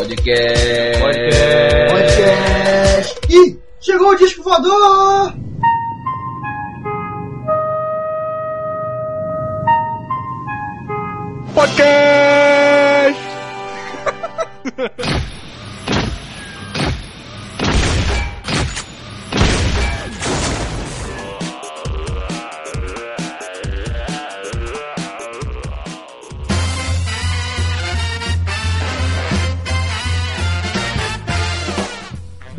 Podcast. Podcast. Podcast. Ih, chegou o disco voador! Podcast!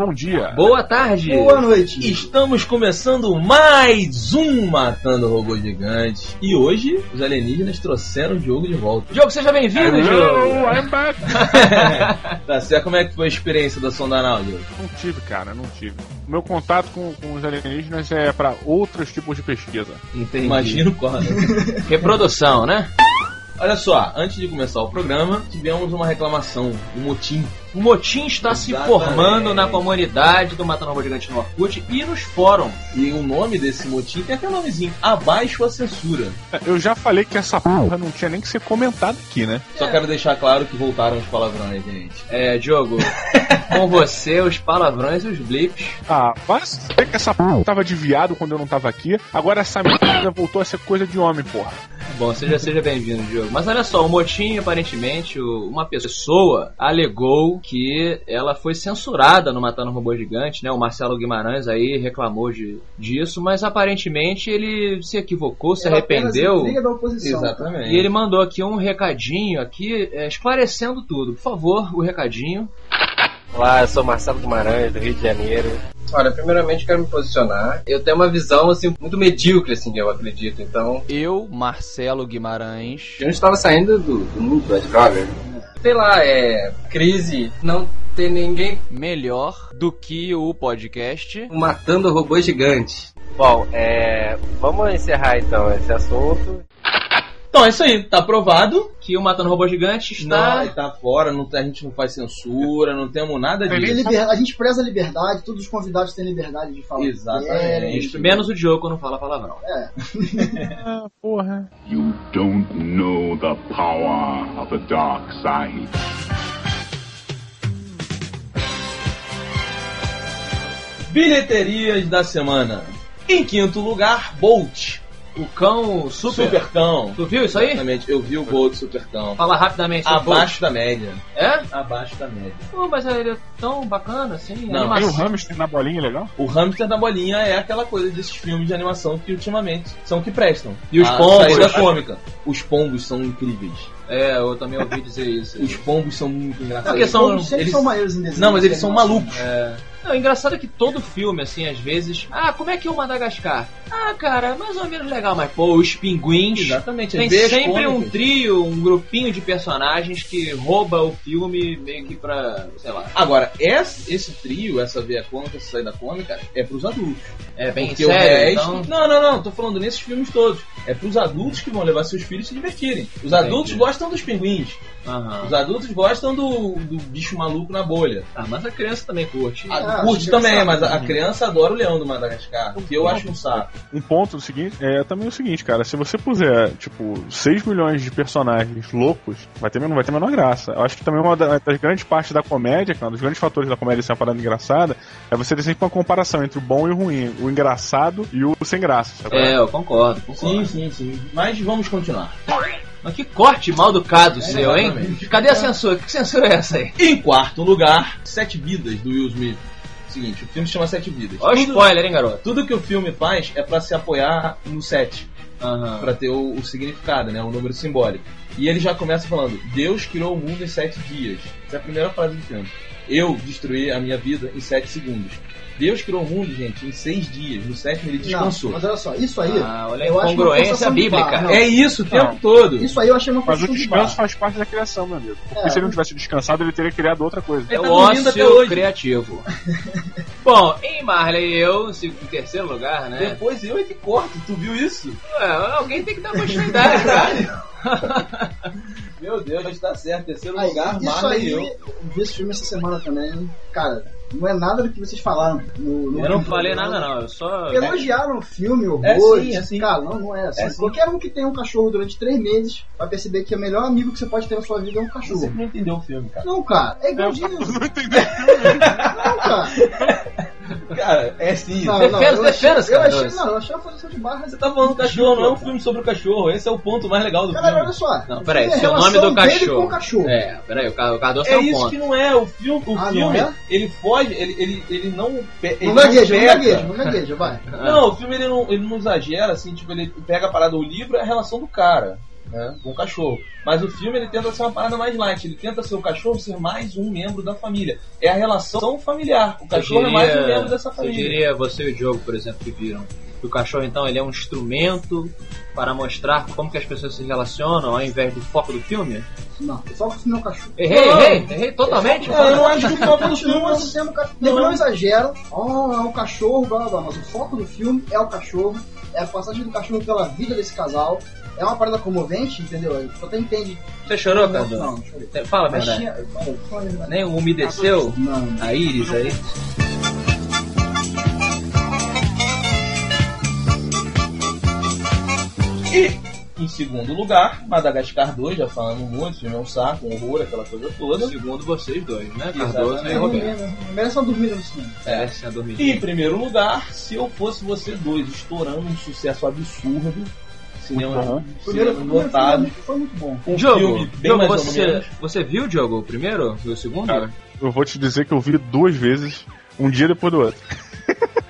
Bom dia. Boa tarde. Boa noite. Estamos começando mais um Matando Robô Gigante. E hoje os alienígenas trouxeram o Diogo de volta. Diogo, seja bem-vindo, Diogo. I'm back. tá certo. Como é que foi a experiência da sonda anal, Diogo? Não tive, cara, não tive. O meu contato com, com os alienígenas é para outros tipos de pesquisa. Entendi. Imagino qual. né? Reprodução, né? Olha só, antes de começar o programa, tivemos uma reclamação, um motim. O motim está se Exatamente. formando na comunidade do Matando Robô Gigante no Orkut e nos fóruns. E o nome desse motim tem até um nomezinho, Abaixo a Censura. Eu já falei que essa porra não tinha nem que ser comentada aqui, né? Só quero deixar claro que voltaram os palavrões, gente. É, Diogo, com você, os palavrões e os blips. Ah, saber que essa porra tava de viado quando eu não tava aqui. Agora essa merda voltou a ser coisa de homem, porra. Bom, seja, seja bem-vindo, Diogo. Mas olha só, o motim, aparentemente, o- uma pessoa alegou que ela foi censurada no Matando Robô Gigante, né? O Marcelo Guimarães aí reclamou de, disso, mas aparentemente ele se equivocou, se Ela arrependeu. Liga da oposição. Exatamente. E ele mandou aqui um recadinho aqui, é, esclarecendo tudo. Por favor, o recadinho. Olá, eu sou Marcelo Guimarães, do Rio de Janeiro. Olha, primeiramente quero me posicionar. Eu tenho uma visão, assim, muito medíocre, assim, eu acredito. Então, Eu, Marcelo Guimarães. eu não estava saindo do, do mundo das drogas. Sei lá, é... Crise, não ter ninguém Melhor do que o podcast. matando robôs gigantes. Bom, é... Vamos encerrar, então, esse assunto. Então é isso aí, tá aprovado. Que o Matando Robô Gigante está. Não, tá fora, não, a gente não faz censura, não temos nada Tem disso. liber- A gente preza a liberdade, todos os convidados têm liberdade de falar. Exatamente. É, Menos o Diogo quando fala palavrão. é. Ah, porra. You don't know the power of the dark side. Bilheterias da semana. Em quinto lugar, Bolt. O cão super. Supercão. Tu viu isso aí? Exatamente, eu vi o Bolt Supercão. Fala rapidamente. sobre Abaixo da média. É? Abaixo da média. Pô, mas ele é tão bacana assim. Não, Tem o animação. hamster na bolinha, legal? O hamster da bolinha é aquela coisa desses filmes de animação que ultimamente são que prestam. E os A pombos? saída cômica. Os pombos são incríveis. É, eu também ouvi dizer isso. Os pombos são muito engraçados. Porque são- eles- são maneiros em desenho. Não, mas eles são malucos. É. Não, o engraçado é que todo filme, assim, às vezes. Ah, como é que é o Madagascar? Ah, cara, mais ou menos legal, mas pô, os pinguins. Exatamente. Tem sempre um cômicas. trio, um grupinho de personagens que rouba o filme meio que pra, sei lá. Agora, esse, esse trio, essa veia cômica, essa saída cômica, é pros adultos. É bem Porque o sério, resto. então. Não, não, não, tô falando nesses filmes todos. É pros adultos que vão levar seus filhos se divertirem. Os adultos gostam dos pinguins. Aham. Os adultos gostam do, do bicho maluco na bolha. Ah, mas a criança também curte. A, Ah, curte também, mas a, a criança adora o leão do Madagascar. Que eu acho um saco. Um ponto do seguinte é também o seguinte, cara. Se você puser, tipo, 6 milhões de personagens loucos, vai ter, não vai ter a menor graça. Eu acho que também uma da- das grandes partes da comédia, cara, um dos grandes fatores da comédia ser uma parada engraçada, é você ter sempre uma comparação entre o bom e o ruim, o engraçado e o sem graça. sabe? É, eu concordo, concordo. Sim, sim, sim. Mas vamos continuar. Mas que corte mal educado seu, hein? Cadê a censura? Que censura é essa aí? Em quarto lugar, Sete Vidas, do Will Smith. Seguinte, o filme se chama Sete Vidas. Olha o spoiler, hein, garoto? Tudo que o filme faz é pra se apoiar no 7, Aham. Pra ter o, o significado, né, o número simbólico. E ele já começa falando: Deus criou o mundo em sete dias. Essa é a primeira frase do filme. Eu destruí a minha vida em sete segundos. Deus criou o mundo, gente, em seis dias. No sétimo ele Não, descansou. mas olha só, isso aí. Ah, olha eu acho de bíblica. barra, não. É isso o tempo Não. todo. Isso aí eu achei uma Mas o de descanso barra. faz parte da criação, meu amigo. Porque É. se ele não tivesse descansado, ele teria criado outra coisa. É o tá ócio criativo. Bom, em Marley e eu, em terceiro lugar, né? Depois eu é que corto, tu viu isso? Ué, alguém tem que dar continuidade, cara. Meu Deus, tá certo. Terceiro Aí, lugar, Marley aí, e eu. eu vi esse filme essa semana também. Cara, não é nada do que vocês falaram. No, no Eu não falei né? nada, não. Eu só. Elogiaram o filme, o É horror. sim, é sim. Cara, não, não é assim. É. Qualquer um que tenha um cachorro durante três meses vai perceber que o melhor amigo que você pode ter na sua vida é um Você cachorro. não entendeu o filme, cara. Não, cara, é igualzinho. Não entendeu? Não, cara. Cara, é sim. Não, não, eu achei- defenda-se, Eu cara, achei, não, eu achei uma posição de barra. Você tá falando do cachorro, não é um filme sobre o cachorro. Esse é o ponto mais legal do Cara, olha filme. só. Não, peraí, É a se o nome do dele cachorro. com o cachorro. É, peraí, o Car- o Cardoso É tem um isso ponto. que não é. O filme, o Ah, filme é? ele foge, ele, ele, ele não. Ele Não gagueja, não gagueja, não gagueja, vai. Não, o filme ele não, ele não exagera, assim, tipo, ele pega a parada do livro é a relação do cara, né, com o cachorro. Mas o filme ele tenta ser uma parada mais light, ele tenta ser o cachorro ser mais um membro da família. É a relação familiar. O cachorro é mais um membro dessa Eu família. diria, você e o Diogo, por exemplo, que viram, que o cachorro, então, ele é um instrumento para mostrar como que as pessoas se relacionam ao invés do foco do filme? Não, que o filme é um cachorro. Errei, Não. errei, errei totalmente. Não, eu não acho que o foco do filme sendo um cachorro. Não. Não, não exageram. Oh, é um cachorro, blá blá blá. Mas o foco do filme é o cachorro. É a passagem do cachorro pela vida desse casal. É uma parada comovente, entendeu? Você até entende. Você chorou, Não, Cardoso? não, chorei. Fala Mas verdade. tinha. Nem umedeceu Não, a íris aí? E, em segundo lugar, Madagascar 2, já falamos muito, filme é um saco, um horror, aquela coisa toda. Segundo vocês dois, né? Cardoso e é Roberto. dormir, merece uma dormida no cinema. É, se a dormir. E em primeiro lugar, se eu fosse você dois, estourando um sucesso absurdo, cinema. Primeiro, cinema primeiro lotado, filme foi muito bom. um Diogo, filme bem Diogo você, você viu, Diogo, o primeiro e o segundo? Cara, Eu vou te dizer que eu vi duas vezes, um dia depois do outro.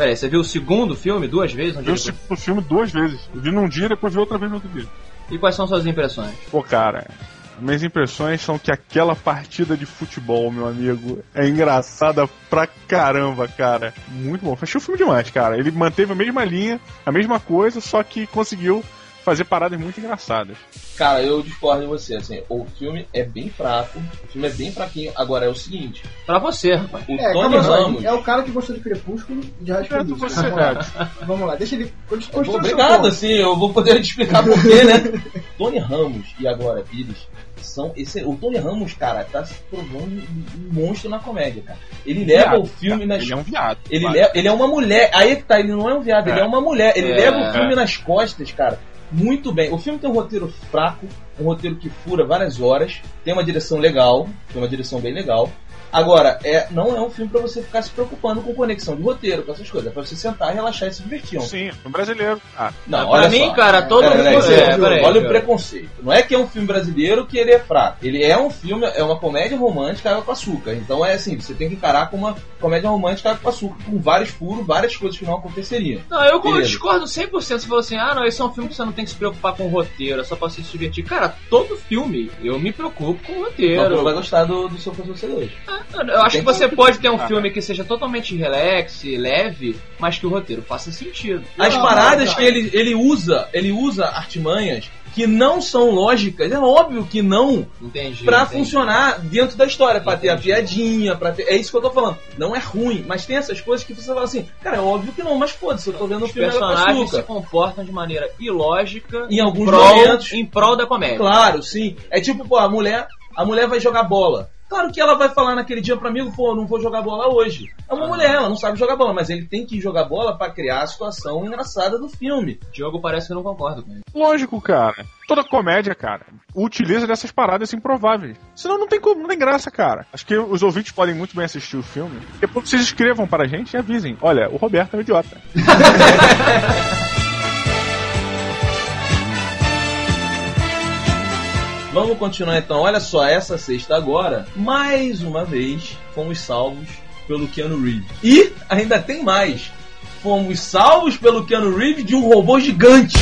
Peraí, você viu o segundo filme duas vezes? Um Eu vi o filme duas vezes. Eu vi num dia, depois vi outra vez no outro dia. E quais são suas impressões? Pô, cara, minhas impressões são que aquela partida de futebol, meu amigo, é engraçada pra caramba, cara. Muito bom. Achei o filme demais, cara. Ele manteve a mesma linha, a mesma coisa, só que conseguiu fazer paradas muito engraçadas. Cara, eu discordo de você, assim, o filme é bem fraco, o filme é bem fraquinho. Agora é o seguinte, Pra você, rapaz. o É, Tony Ramos. é o cara que gostou de Crepúsculo e de Rádio Crepúsculo. Vamos lá. Vamos lá, deixa ele seu Obrigado, assim, eu vou poder te explicar porquê, né? Tony Ramos e a Glória Pires são esse, o Tony Ramos, cara, tá se provando um monstro na comédia, cara. Ele leva Viado, o filme nas Ele é um viado. Ele, leva, ele é uma mulher. Aí é que tá, ele não é um viado, É. ele é uma mulher. Ele É. leva o filme nas costas, cara. Muito bem. O filme tem um roteiro fraco, um roteiro que fura várias horas, tem uma direção legal, tem uma direção bem legal. Agora, é, não é um filme pra você ficar se preocupando com conexão de roteiro, com essas coisas. É pra você sentar, relaxar e se divertir. É um Sim, um brasileiro. Ah, não, pra olha mim, só. cara, todo Pera, mundo. pera, é, pera, peraí, olha o cara. preconceito. Não é que é um filme brasileiro que ele é fraco. Ele é um filme, é uma comédia romântica água com açúcar. Então é assim, você tem que encarar como uma comédia romântica água com açúcar, com vários furos, várias coisas que não aconteceriam. Não, eu Beleza. discordo 100%. Você falou assim: ah, não, esse é um filme que você não tem que se preocupar com o roteiro, é só pra se divertir. Cara, todo filme eu me preocupo com o Então roteiro. você vai gostar do, do seu Você 2. Eu acho que você pode ter um filme que seja totalmente relax, leve, mas que o roteiro faça sentido. As paradas que ele, ele usa, ele usa artimanhas que não são lógicas, é óbvio que não, Entendi. pra entendi. funcionar dentro da história, pra ter a Entendi. piadinha, pra ter. É isso que eu tô falando. Não é ruim, mas tem essas coisas que você fala assim, cara, é óbvio que não, mas foda-se, eu tô vendo o Os filme com personagens se comportam de maneira ilógica Em alguns prol- momentos. em prol da comédia. Claro, sim. É tipo, pô, a mulher, a mulher vai jogar bola. Claro que ela vai falar naquele dia pra amigo, pô, não vou jogar bola hoje. É uma Ah. mulher, ela não sabe jogar bola, mas ele tem que jogar bola pra criar a situação engraçada do filme. Diogo parece que não concorda com ele. lógico, cara. Toda comédia, cara, utiliza dessas paradas improváveis. Senão não tem como, não tem graça, cara. Acho que os ouvintes podem muito bem assistir o filme. Depois vocês escrevam para a gente e avisem. Olha, o Roberto é um idiota. Vamos continuar então. Olha só, essa sexta agora, mais uma vez, fomos salvos pelo Keanu Reeves. E ainda tem mais. Fomos salvos pelo Keanu Reeves de um robô gigante.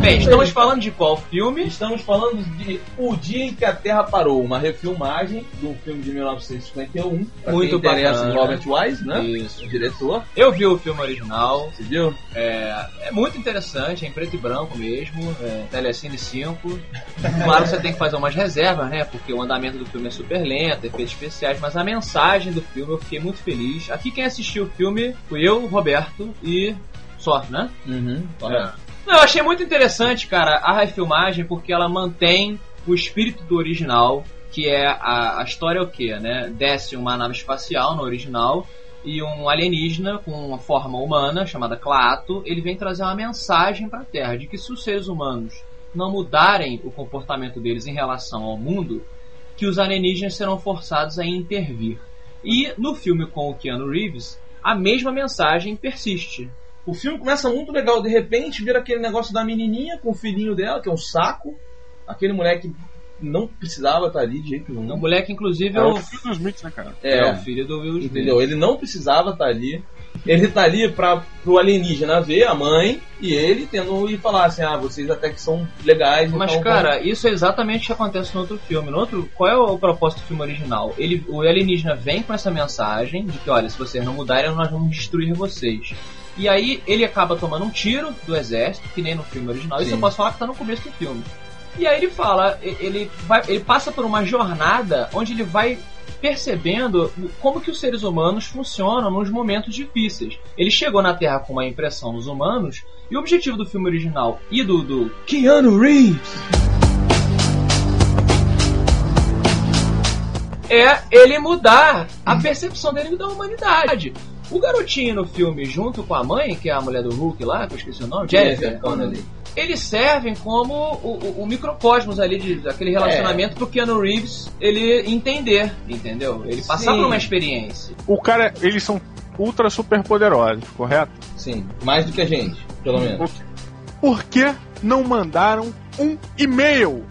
Bem, estamos falando de qual filme? Estamos falando de O Dia em que a Terra Parou, uma refilmagem de um filme de 1951. Pra Muito quem interessa bacana. Robert Wise, né? Isso. O diretor. Eu vi o filme original, Você viu? é, é muito interessante, é em preto e branco mesmo, é, Telecine 5. Claro que você tem que fazer umas reservas, né? Porque o andamento do filme é super lento, efeitos especiais, mas a mensagem do filme eu fiquei muito feliz. Aqui quem assistiu o filme fui eu, Roberto e só, né? Uhum. É. Não, eu achei muito interessante, cara, a refilmagem, porque ela mantém o espírito do original, que é a, a história é o quê, né? Desce uma nave espacial no original e um alienígena com uma forma humana chamada Claato, ele vem trazer uma mensagem para a Terra de que se os seres humanos não mudarem o comportamento deles em relação ao mundo, que os alienígenas serão forçados a intervir. E no filme com o Keanu Reeves, a mesma mensagem persiste. O filme começa muito legal, de repente vira aquele negócio da menininha com o filhinho dela, que é um saco. Aquele moleque não precisava estar ali de jeito nenhum. O moleque, inclusive, É é o o, filho dos Smiths, né, cara? é, É. o filho do Will Smith. Entendeu? Ele não precisava estar ali. Ele tá ali para pro alienígena ver a mãe e ele tendo e falar assim: ah, vocês até que são legais. Mas, então cara, isso é exatamente o que acontece no outro filme. No outro, qual é o propósito do filme original? Ele, o alienígena vem com essa mensagem de que, olha, se vocês não mudarem, nós vamos destruir vocês. E aí ele acaba tomando um tiro do exército, que nem no filme original. Isso Sim. eu posso falar que tá no começo do filme. E aí ele fala, ele, vai, ele passa por uma jornada onde ele vai percebendo como que os seres humanos funcionam nos momentos difíceis. Ele chegou na Terra com uma impressão dos humanos, e o objetivo do filme original e do, do Keanu Reeves é ele mudar a percepção dele da humanidade. O garotinho no filme, junto com a mãe, que é a mulher do Hulk lá, que eu esqueci o nome, Jennifer Connelly. eles servem como o, o- o microcosmos ali de, daquele relacionamento pro Keanu Reeves ele entender, entendeu? Ele passar Sim. por uma experiência. O cara, eles são ultra super poderosos, correto? Sim, mais do que a gente, pelo menos. Por que não mandaram um e-mail?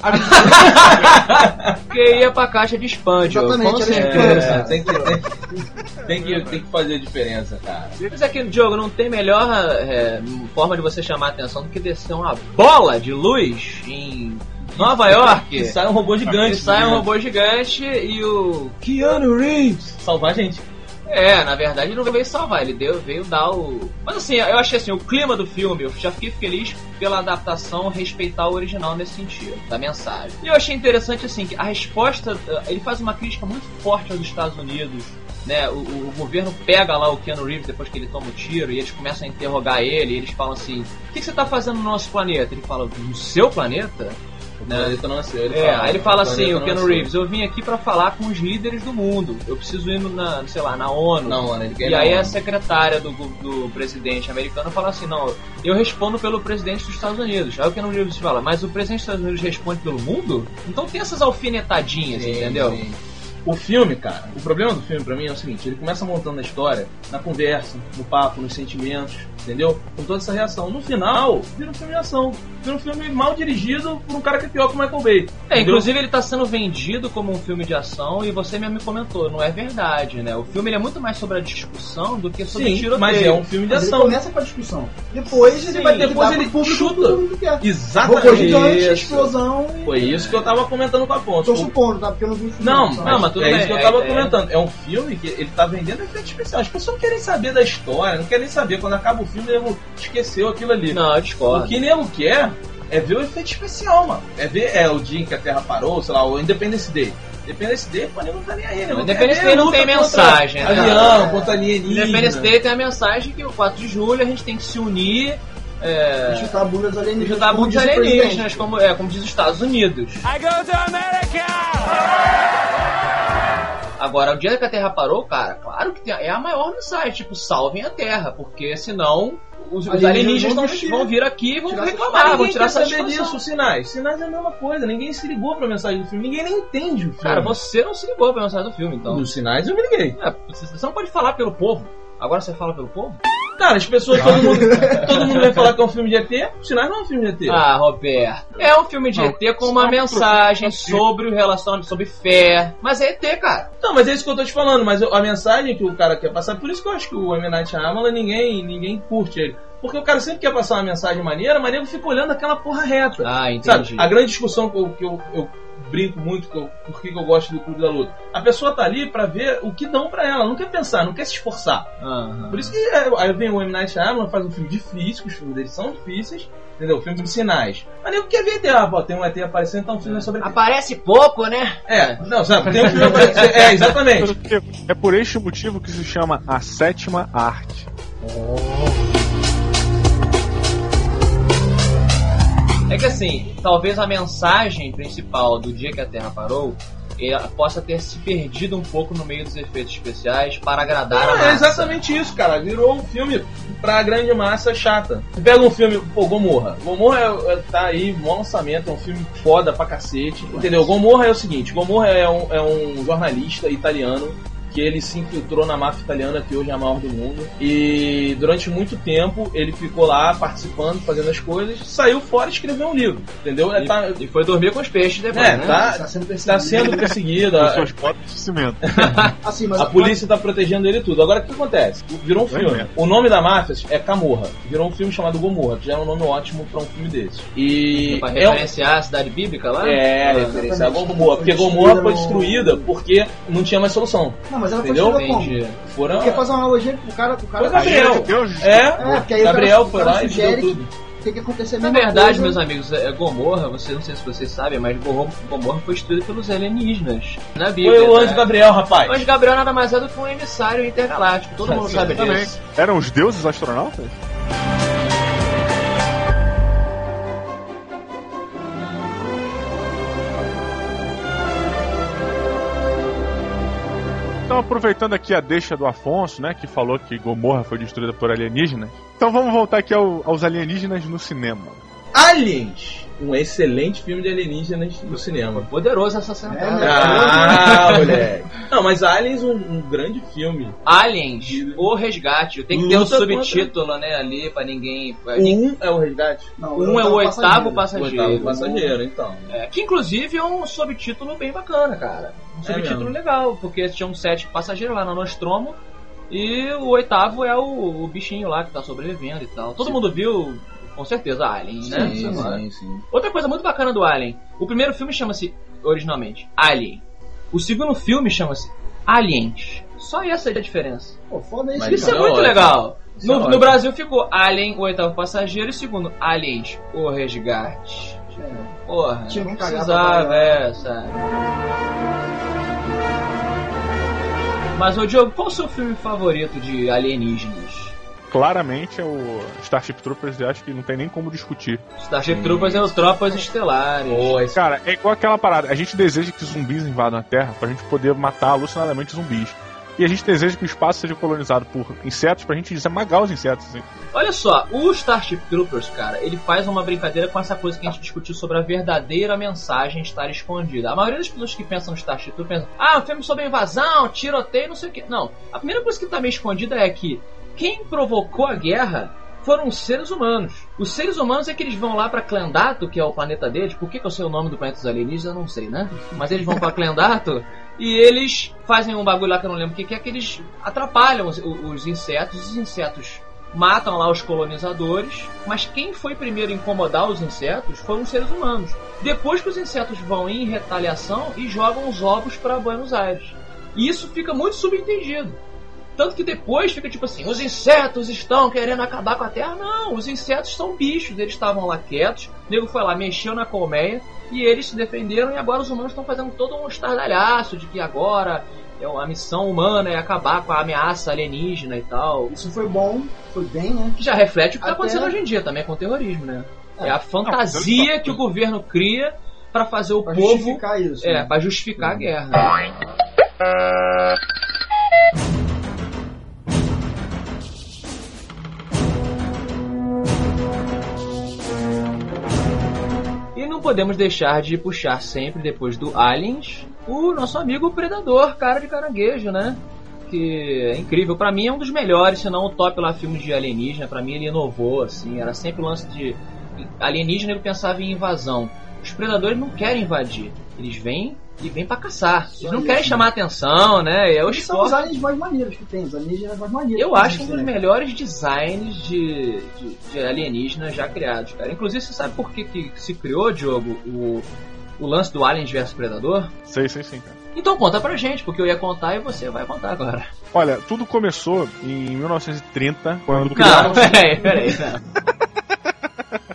Porque ia pra caixa de spam, Exatamente, com certeza. É, tem, que, tem, que- tem, que, tem que fazer a diferença, cara. Mas aqui, Diogo, não tem melhor é, forma de você chamar a atenção do que descer uma bola de luz em Nova York. Que sai um robô gigante. E sai um robô gigante e o Keanu Reeves Salvar a gente. É, na verdade ele não veio salvar, ele deu, veio dar o. Mas assim, eu achei assim, o clima do filme, eu já fiquei feliz pela adaptação respeitar o original nesse sentido, da mensagem. E eu achei interessante assim, que a resposta. eh, Ele faz uma crítica muito forte aos Estados Unidos. Né, o, o governo pega lá o Keanu Reeves depois que ele toma o tiro e eles começam a interrogar ele e eles falam assim: O que, que você tá fazendo no nosso planeta? Ele fala: No seu planeta? O planeta não nasceu. Ele É, aí ele fala assim, planeta o não Keanu. Reeves, eu vim aqui pra falar com os líderes do mundo. Eu preciso ir na, sei lá, na ONU. Não, ele quer E aí não. a secretária do, do presidente americano fala assim, não, eu respondo pelo presidente dos Estados Unidos. Aí o Keanu Reeves fala, mas o presidente dos Estados Unidos responde pelo mundo? Então tem essas alfinetadinhas, Sim, entendeu? sim. O filme, cara, o problema do filme pra mim é o seguinte, ele começa montando a história na conversa, no papo, nos sentimentos, entendeu? Com toda essa reação. No final, vira um filme de ação. Vira um filme mal dirigido por um cara que é pior que o Michael Bay. É, inclusive ele tá sendo vendido como um filme de ação e você mesmo me comentou, não é verdade, né? O filme ele é muito mais sobre a discussão do que sobre Sim, tiroteio. mas é um filme de Mas ele ação. começa com a discussão. Depois Sim, ele vai ter depois que dar ele pro público chuta. o que Exatamente. gigante, explosão e... Foi isso que eu tava comentando com a ponta. Tô supondo, tá? Porque eu não vi o filme. Não, só. não, mas tudo é bem, isso que eu é- tava é- comentando. É um filme que ele tá vendendo efeito especial. As pessoas não querem saber da história, não querem saber. Quando acaba o filme, ele esqueceu aquilo ali. Não, eu O discordo. que nego quer é ver o efeito especial, mano. É ver é, o dia em que a Terra parou, sei lá, o Independence Day. Independence Day, pô, nego não tá nem aí. nego O quer Independence Day não luta tem mensagem, né? Avião, contra alienígena. Independence Day tem a mensagem que o 4 de julho a gente tem que se unir é, E chutar a bunda dos e alienígenas. ajudar como muitos diz o presidente. alienígenas, como, é, como diz os Estados Unidos. Agora, o dia que a Terra parou, cara, claro que tem- é a maior mensagem, tipo, salvem a Terra, porque senão os, os Alienígenas vão vão, vir vão vir aqui e vão reclamar, vão tirar saber disso, sinais. Sinais é a mesma coisa, ninguém se ligou pra mensagem do filme, ninguém nem entende o filme. Cara, você não se ligou pra mensagem do filme, então. Dos sinais eu me liguei. É, você não pode falar pelo povo. Agora você fala pelo povo? Cara, as pessoas, todo mundo, todo mundo vai falar que é um filme de ET, sinais não é um filme de ET. Ah, Roberto. É um filme de Não, ET com uma mensagem sobre o relacionamento, sobre fé. Mas é ET, cara. Não, mas é isso que eu tô te falando, mas a mensagem que o cara quer passar, por isso que eu acho que o M. Night Shyamalan, ninguém, ninguém curte ele. Porque o cara sempre quer passar uma mensagem maneira, mas nego fica olhando aquela porra reta. Ah, entendi. Sabe, a grande discussão que eu, que eu, eu brinco muito, que eu, por que que eu gosto do Clube da Luta. A pessoa tá ali pra ver o que dão pra ela, não quer pensar, não quer se esforçar. Aham. Por isso que é, aí vem o M. Night Shyamalan, faz um filme difícil, que os filmes dele são difíceis, entendeu? Filme de sinais. Mas nego quer ver ET, ah, pô, tem um ET aparecendo, então o filme é sobre ET. Aparece pouco, né? É, não, sabe, tem um filme aparecendo, é, exatamente. Porque É por este motivo que se chama a sétima arte. É que assim, talvez a mensagem principal do dia que a Terra parou ela possa ter se perdido um pouco no meio dos efeitos especiais para agradar a É massa. exatamente isso, cara. Virou um filme pra grande massa chata. Pega um filme, pô, Gomorra. Gomorra é, é- tá aí, bom lançamento, é um filme foda pra cacete. Entendeu? Gomorra é o seguinte: Gomorra é um, é um jornalista italiano que ele se infiltrou na máfia italiana, que hoje é a maior do mundo. E durante muito tempo ele ficou lá participando, fazendo as coisas, saiu fora e escreveu um livro. Entendeu? Ele tá, E foi dormir com os peixes depois, é, né? tá, Tá sendo tá perseguido. sendo perseguido. Com a- suas botas de cimento. Assim, mas a polícia tá protegendo ele e tudo. Agora o que acontece? Virou um filme. O nome da máfia é Camorra. Virou um filme chamado Gomorra, que já é um nome ótimo pra um filme desse. E Pra é, um- referenciar a cidade bíblica lá? é Ah, referência a. Gomorra, porque Gomorra foi destruída porque não tinha mais solução. Não, mas ela foi Entendeu? destruída como? Entendi. Foram Porque faz uma analogia com o cara. O cara Foi Gabriel. É, É, porque aí o Gabriel foi o lá e deu tudo. Tem que acontecer Na verdade, coisa. meus amigos, é Gomorra, você não sei se vocês sabem, mas Gomorra, Gomorra foi destruído pelos alienígenas. Na Bíblia. Foi o né? anjo Gabriel, O rapaz. anjo Gabriel nada mais é do que um emissário intergaláctico. Todo mundo sabe disso. Eram os deuses astronautas? Então, aproveitando aqui a deixa do Afonso, né, que falou que Gomorra foi destruída por alienígenas. Então vamos voltar aqui ao- aos alienígenas no cinema. Aliens. Um excelente filme de alienígenas no cinema. Poderoso essa cena. É, né? Ah, moleque. Não, mas Aliens um, um grande filme. Aliens, o resgate. Tem que ter um subtítulo, né, ali pra ninguém. pra um é o resgate. Não, Um é o oitavo O passageiro. oitavo passageiro, então. É, que inclusive é um subtítulo bem bacana, cara. Um É subtítulo mesmo. legal, porque tinham sete passageiros lá na Nostromo e o oitavo é o, o bichinho lá que tá sobrevivendo e tal. Todo mundo viu, com certeza, Alien, né? Sim, sim, sim. Outra coisa muito bacana do Alien: o primeiro filme chama-se, originalmente, Alien. O segundo filme chama-se Aliens. Só essa é a diferença. Pô, foda isso, Mas Isso é é muito ótimo. legal. Isso é No, no. Brasil ficou Alien, o oitavo passageiro, e segundo, Aliens, o resgate. Porra, Tinha não precisava, pra é, sabe? Mas, ô Diogo, qual o seu filme favorito de alienígenas? Claramente é o Starship Troopers e acho que não tem nem como discutir. Starship Troopers é o Tropas Estelares. Pô, esse Cara, é igual aquela parada. A gente deseja que zumbis invadam a Terra pra gente poder matar alucinadamente zumbis. E a gente deseja que o espaço seja colonizado por insetos pra gente esmagar os insetos. Assim. Olha só, o Starship Troopers, cara, ele faz uma brincadeira com essa coisa que a gente discutiu sobre a verdadeira mensagem estar escondida. A maioria das pessoas que pensam no Starship Troopers pensam, ah, um filme sobre invasão, tiroteio, não sei o que. Não, a primeira coisa que tá meio escondida é que quem provocou a guerra foram os seres humanos. Os seres humanos é que eles vão lá pra Clendato, que é o planeta deles. Por que, que eu sei o nome do planeta dos alienígenas? Eu não sei, né? Mas eles vão pra Clendato e eles fazem um bagulho lá que eu não lembro o que, que é, que eles atrapalham os, os insetos. Os insetos matam lá os colonizadores, mas quem foi primeiro a incomodar os insetos foram os seres humanos. Depois que os insetos vão em retaliação e jogam os ovos para Buenos Aires. E isso fica muito subentendido. Tanto que depois fica tipo assim, os insetos estão querendo acabar com a Terra. Não, os insetos são bichos, eles estavam lá quietos, o nego foi lá, mexeu na colmeia, e eles se defenderam, e agora os humanos estão fazendo todo um estardalhaço de que agora é a missão humana é acabar com a ameaça alienígena e tal. Isso foi bom, foi bem, né? Que já reflete o que está acontecendo hoje em dia também com o terrorismo, né? É, É. a fantasia que o governo cria para fazer o Pra povo. justificar isso. É, né? para justificar a guerra. E não podemos deixar de puxar sempre, depois do Aliens, o nosso amigo Predador, cara de caranguejo, né? Que é incrível. Pra mim é um dos melhores, se não o top lá filmes de alienígena. Pra mim ele inovou, assim. Era sempre o lance de alienígena ele pensava em invasão. Os predadores não querem invadir. Eles vêm e vêm pra caçar. Eles não isso, querem né? chamar atenção, né? É o Eles são os esporte. aliens mais maneiros que tem, os alienígenas mais maneiros. Eu que acho um existem, dos né? melhores designs de, de, de alienígenas já criados, cara. Inclusive, você sabe por que, que se criou, Diogo, o, o lance do Aliens vs Predador? Sei, sei sim, cara. Então conta pra gente, porque eu ia contar e você vai contar agora. Olha, tudo começou em 1930, quando Não, criaram. peraí, peraí. Não.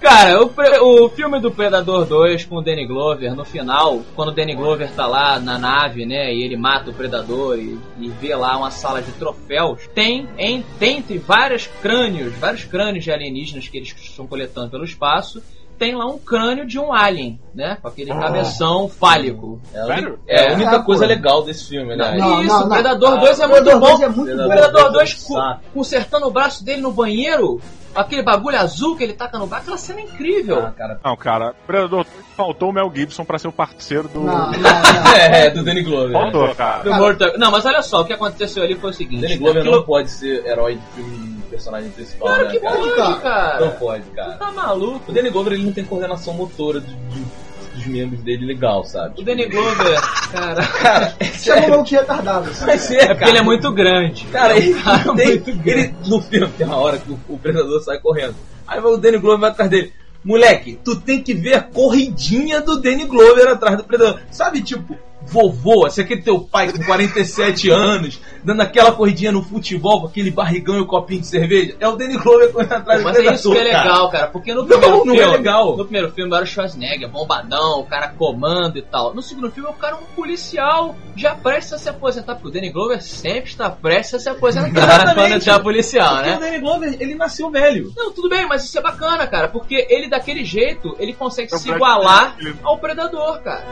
Cara, o, o filme do Predador 2 com o Danny Glover, no final, quando o Danny Glover tá lá na nave, né, e ele mata o Predador e, e vê lá uma sala de troféus, tem, em, tem entre vários crânios, vários crânios de alienígenas que eles estão coletando pelo espaço, tem lá um crânio de um alien, né? Com aquele cabeção fálico. É a, Sério? uni- é a única É, coisa legal desse filme, né? Não, Isso, não, o não. Predador Ah, 2 é O muito Predador bom. 2 é muito. Predador 2 Saco. co- consertando o braço dele no banheiro, aquele bagulho azul que ele taca no braço, aquela cena é incrível. Ah, cara. Não, cara, Predador faltou o Mel Gibson pra ser o parceiro do. Não, não, não. É, do Danny Glover. Faltou, cara. Do Mortal- Não, mas olha só, o que aconteceu ali foi o seguinte. Danny Glover aquilo- não pode ser herói de filme, personagem principal, Claro né, que cara? pode, cara. cara. Não pode, Tu cara. tá maluco? O Danny Glover ele não tem coordenação motora de- de- dos membros dele legal, sabe? O Danny Glover, cara. Cara, é sério. o que retardado. ser, É porque ele é muito grande. Cara, ele, cara tem, muito grande. ele no filme tem uma hora que o, o predador sai correndo. Aí vai o Danny Glover vai atrás dele. Moleque, tu tem que ver a corridinha do Danny Glover atrás do predador. Sabe, tipo, vovô, esse aqui é teu pai com 47 anos, dando aquela corridinha no futebol com aquele barrigão e o copinho de cerveja. É o Danny Glover correndo atrás do Mas é isso que é legal, cara. Porque no primeiro Não, não filme. é legal. No primeiro filme era o Schwarzenegger, bombadão, o cara comando e tal. No segundo filme, o cara é um policial, já prestes a se aposentar, porque o Danny Glover sempre está prestes a se aposentar quando tá policial, Porque né? o Danny Glover, ele nasceu velho. Não, tudo bem, mas isso é bacana, cara, porque ele daquele jeito, ele consegue É o se igualar ao predador, cara.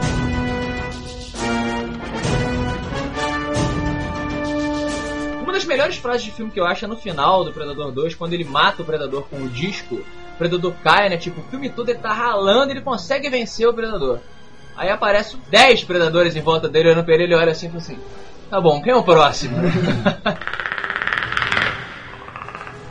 Uma das melhores frases de filme que eu acho é no final do Predador 2, quando ele mata o Predador com o disco, o Predador cai, né? Tipo, o filme todo ele tá ralando ele consegue vencer o Predador. Aí aparecem 10 Predadores em volta dele, olhando pra ele, ele olha assim e assim: Tá bom, quem é o próximo?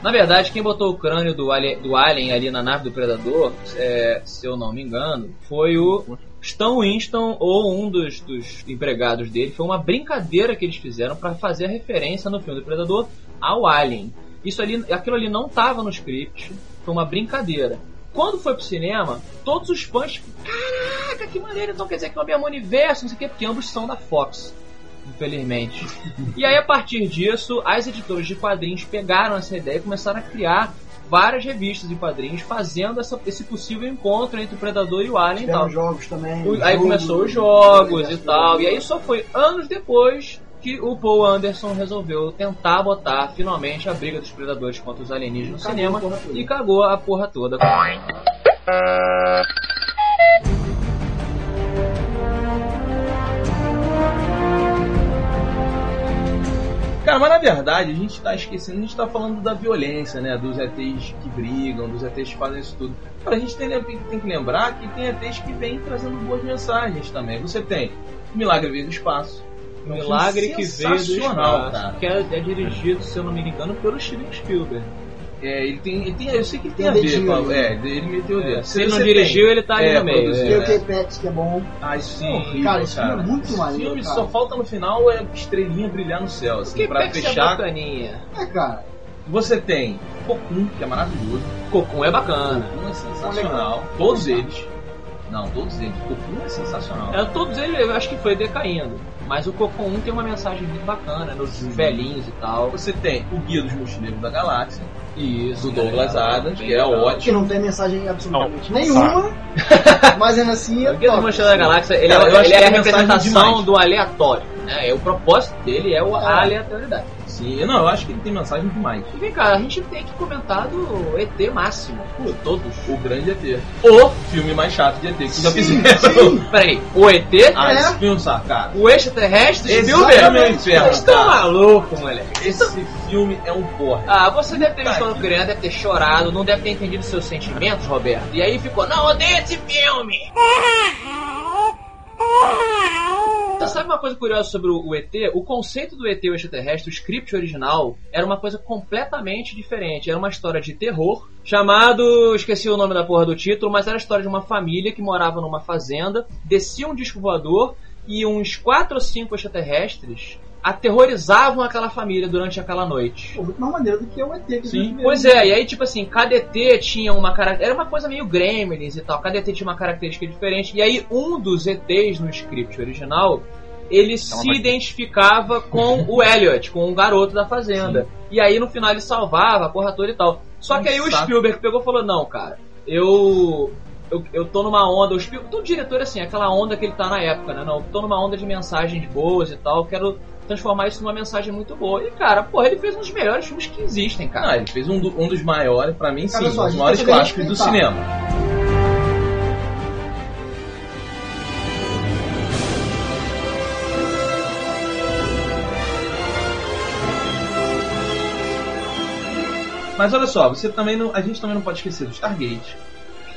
Na verdade, quem botou o crânio do alien, do alien ali na nave do Predador, é, se eu não me engano, foi o Stan Winston ou um dos, dos empregados dele. Foi uma brincadeira que eles fizeram para fazer a referência no filme do Predador ao Alien. Isso ali, aquilo ali não estava no script, foi uma brincadeira. Quando foi pro cinema, todos os fãs, caraca, que maneiro, então quer dizer que é o mesmo universo, não sei o quê, porque ambos são da Fox infelizmente. E aí, a partir disso, as editoras de quadrinhos pegaram essa ideia e começaram a criar várias revistas de quadrinhos fazendo essa- esse possível encontro entre o Predador e o Alien e tal. jogos também. O- Aí jogo, começou os jogos e tal. E aí só foi anos depois que o Paul Anderson resolveu tentar botar finalmente a briga dos predadores contra os alienígenas no cinema e cagou a porra toda. Cara, mas na verdade a gente tá esquecendo, a gente tá falando da violência, né? Dos ETs que brigam, dos ETs que fazem isso tudo. Cara, a gente tem, tem- que lembrar que tem ETs que vêm trazendo boas mensagens também. Você tem o Milagre Veio do Espaço. Milagre que veio do espaço, cara. que é, é dirigido, se eu não me engano, pelo Steven Spielberg. É, ele tem, ele tem, eu sei que ele tem, Tem a ver com a, né? É, ele meteu o dedo. Se ele não dirigiu, tem- ele tá ali É, no meio. produziu, Tem é. o K-Pets, que é bom. Ah, isso Sim. é horrível, Cara, esse filme é muito maneiro, filme cara. só falta no final é estrelinha brilhar no céu, assim, pra peça fechar. bacaninha. É, cara. Você tem Cocoon, que é maravilhoso. Cocum é bacana. Cocoon é sensacional. Todos eles. Não, todos eles. Cocoon é sensacional. É, todos eles eu acho que foi decaindo. Mas o Cocum 1 tem uma mensagem muito bacana, nos Sim. velhinhos e tal. Você tem o Guia dos Mochileiros da Galáxia, Isso. do Douglas Adams, que é legal. Que ótimo. não tem mensagem absolutamente Não, nenhuma. mas ainda assim é O Guia do top. Da Galáxia, ele, Cara, é, eu acho ele é a é representação demais. do aleatório. Né? E o propósito dele é o- a É. aleatoriedade. Sim, não, eu acho que ele tem mensagem demais. E vem cá, a gente tem que comentar do ET máximo. Pô, todos. O grande ET. O filme mais chato de ET que já fizeram. Peraí, o ET, Ah, É. esse filme é o extraterrestre, Exatamente, Vocês estão malucos, moleque. Esse filme é um porra. Ah, você deve ter visto Tá quando aqui. criança, deve ter chorado, não deve ter entendido seus sentimentos, Roberto. E aí ficou, não, odeio esse filme! Você sabe uma coisa curiosa sobre o o ET? O conceito do ET o extraterrestre, o script original, era uma coisa completamente diferente. Era uma história de terror, chamado. Esqueci o nome da porra do título, mas era a história de uma família que morava numa fazenda, descia um disco voador e uns quatro ou cinco extraterrestres aterrorizavam aquela família durante aquela noite. Pô, muito mais maneiro do que o ET que Sim. Pois é, e aí, tipo assim, cada ET tinha uma característica. Era uma coisa meio Gremlins e tal. Cada ET tinha uma característica diferente. E aí, um dos ETs no script original, ele se máquina. identificava com o Elliot, com o garoto da fazenda. E aí, no final, ele salvava a porra toda e tal. Só que aí o. Spielberg pegou e falou: Não, cara, eu. Eu, eu tô numa onda, o Spielberg, todo diretor é assim, aquela onda que ele tá na época, né? Não, eu tô numa onda de mensagens boas e tal, quero transformar isso numa mensagem muito boa. E, cara, porra ele fez um dos melhores filmes que existem, cara. Não, ele fez um, do, um dos maiores, para mim, cara, sim, só, um dos maiores clássicos do cinema. Mas olha só, você também não, a gente também não pode esquecer do Stargate,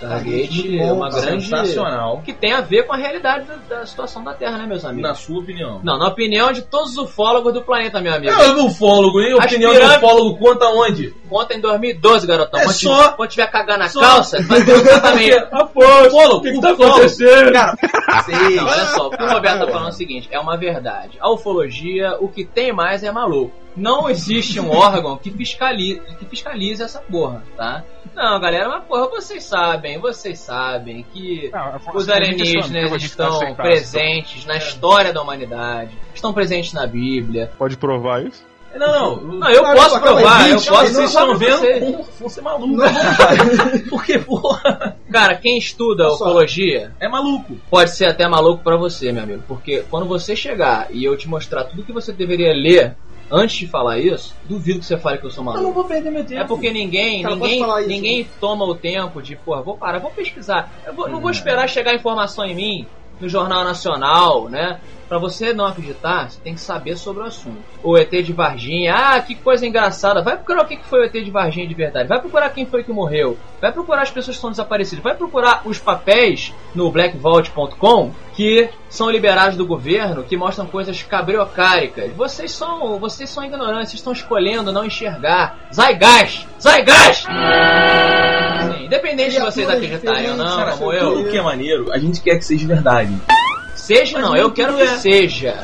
Stargate Muito é bom, uma grande. Sensacional. Que tem a ver com a realidade da, da situação da Terra, né, meus amigos? Na sua opinião. Não, na opinião de todos os ufólogos do planeta, meu amigo. Eu não ufólogo, hein? As Opinião pirâmides- do ufólogo conta onde? Conta em 2012, garotão. É quando, só- tiver, quando tiver cagando na só- calça, vai perguntar também. Ufólogo, O que, que ufólogo. tá acontecendo? Cara, sei. Olha só, o que o Roberto tá falando é o seguinte, é uma verdade. A ufologia, o que tem mais é maluco. Não existe um órgão que fiscalize, que fiscalize essa porra, tá? Não, galera, mas porra, vocês sabem, vocês sabem que Não, os alienígenas estão aceita, presentes na história da humanidade, estão presentes na Bíblia. Pode provar isso? Não, não. Não, eu Olha posso só, calma aí, provar, eu gente, posso Vocês não, estão provar vendo você. como ser maluco. Porque, porra, Cara, quem estuda Olha só. ufologia é maluco. pode ser até maluco pra você, meu amigo. Porque quando você chegar e eu te mostrar tudo que você deveria ler antes de falar isso, duvido que você fale que eu sou Eu não maluco. vou perder meu tempo. É porque ninguém, Cara, ninguém, isso? ninguém toma o tempo de, porra, vou parar, vou pesquisar. Eu vou- não vou esperar chegar a informação em mim no Jornal Nacional, né? Pra você não acreditar, você tem que saber sobre o assunto. O ET de Varginha, ah, que coisa engraçada. Vai procurar o que foi o ET de Varginha de verdade. Vai procurar quem foi que morreu. Vai procurar as pessoas que estão desaparecidas. Vai procurar os papéis no blackvault.com que são liberados do governo, que mostram coisas cabriocáricas. Vocês são, vocês são ignorantes, vocês estão escolhendo não enxergar. Zeitgeist! Zeitgeist! Sim, independente de vocês acreditarem ou não, como Tudo eu. que é maneiro, a gente quer que seja verdade. Seja não, eu quero que seja.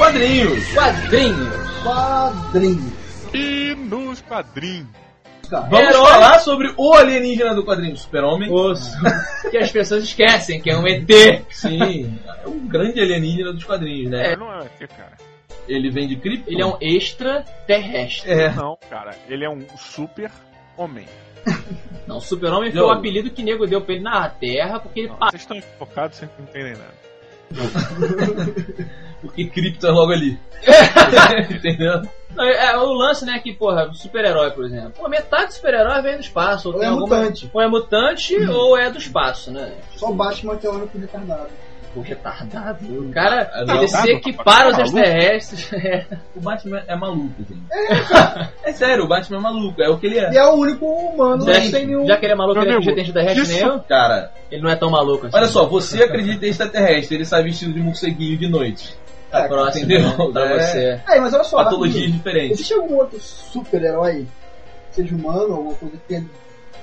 Quadrinhos? Quadrinhos. Quadrinho. E nos quadrinhos. Cara. Vamos Herói. falar sobre o alienígena do quadrinho Super-Homem. Que as pessoas esquecem que é um ET. Sim, é um grande alienígena dos quadrinhos, né? É. Não é ET, cara. Ele vem de Krypton. Ele é um extraterrestre. É. Não, cara. Ele é um super homem. Não, Super-Homem foi o apelido que o nego deu pra ele na Terra, porque ele Não, pa- vocês estão focados, vocês não entendem nada. Porque Krypton é logo ali. Entendeu? Não, é, o lance, né, que, porra, super-herói, por exemplo. Pô, metade do super-herói vem do espaço. Ou, Ou tem é alguma- mutante. Ou é mutante, ou é do espaço, né? Só o Batman que é o único retardado. O retardado. O cara, Ah, não. ele se equipara aos Tá extraterrestres. É. O Batman é maluco, gente. É, sério, o Batman é maluco, é o que ele E é. é o único humano Já, que tem nenhum. já que ele é maluco, ele amigo, acredita em extraterrestre eu. Cara, Ele não é tão maluco assim. olha só, você acredita em extraterrestre, ele sai vestido de morceguinho de noite. É, Próximo Entendeu? pra É. você. É, mas olha só. Patologias rapidinho. diferentes. Existe algum outro super-herói, seja humano, alguma coisa que tenha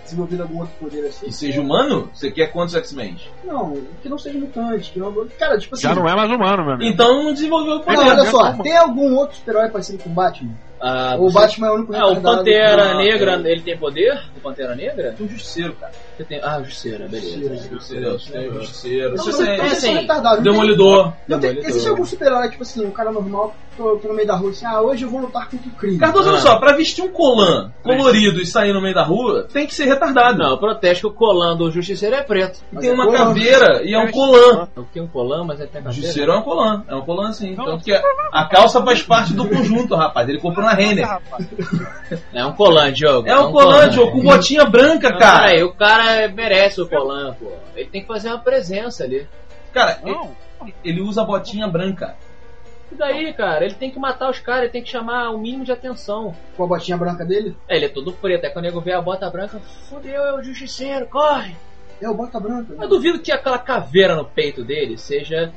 desenvolvido algum outro poder assim? E seja humano, você quer quantos X-Men? Não, que não seja mutante, que não. Cara, tipo assim. Já não é mais humano, meu amigo. Então não desenvolveu o Não, poder. olha é só, como? tem algum outro super-herói parecido com o Batman? Ah, o você- Batman é o único Ah, o Pantera Não, Negra, é. ele tem poder? O Pantera Negra? um justiceiro, cara. Você tem... Ah, Justiceira, beleza. Justiceiro, tem um justiceiro. Não, Você não, tem não, é assim, tem- Demolidor. não tem-. Existe algum super-herói, tipo assim, um cara normal, tô, tô no meio da rua assim, ah, hoje eu vou lutar contra o crime. Cardoso, olha Ah. só, pra vestir um colã colorido e sair no meio da rua, tem que ser retardado. Não, eu protesto que o colã do Justiceiro é preto. Mas tem é uma caveira e é um colã. O que é um colã, mas é tem O caveira. justiceiro é um colã, é um colã sim. Tanto que a, a calça faz parte do conjunto, rapaz. Ele comprou na Renner. É um colã, Diogo. É um colã, Diogo, com botinha branca, Não, cara. peraí, o cara merece o colã, pô. Ele tem que fazer uma presença ali. Cara, ele, Não. ele usa botinha branca. E daí, cara? Ele tem que matar os caras, ele tem que chamar o mínimo de atenção. Com a botinha branca dele. É, ele é todo preto, aí quando o nego vê a bota branca, fudeu, é o justiceiro, corre! É o bota branca. Eu duvido que aquela caveira no peito dele seja.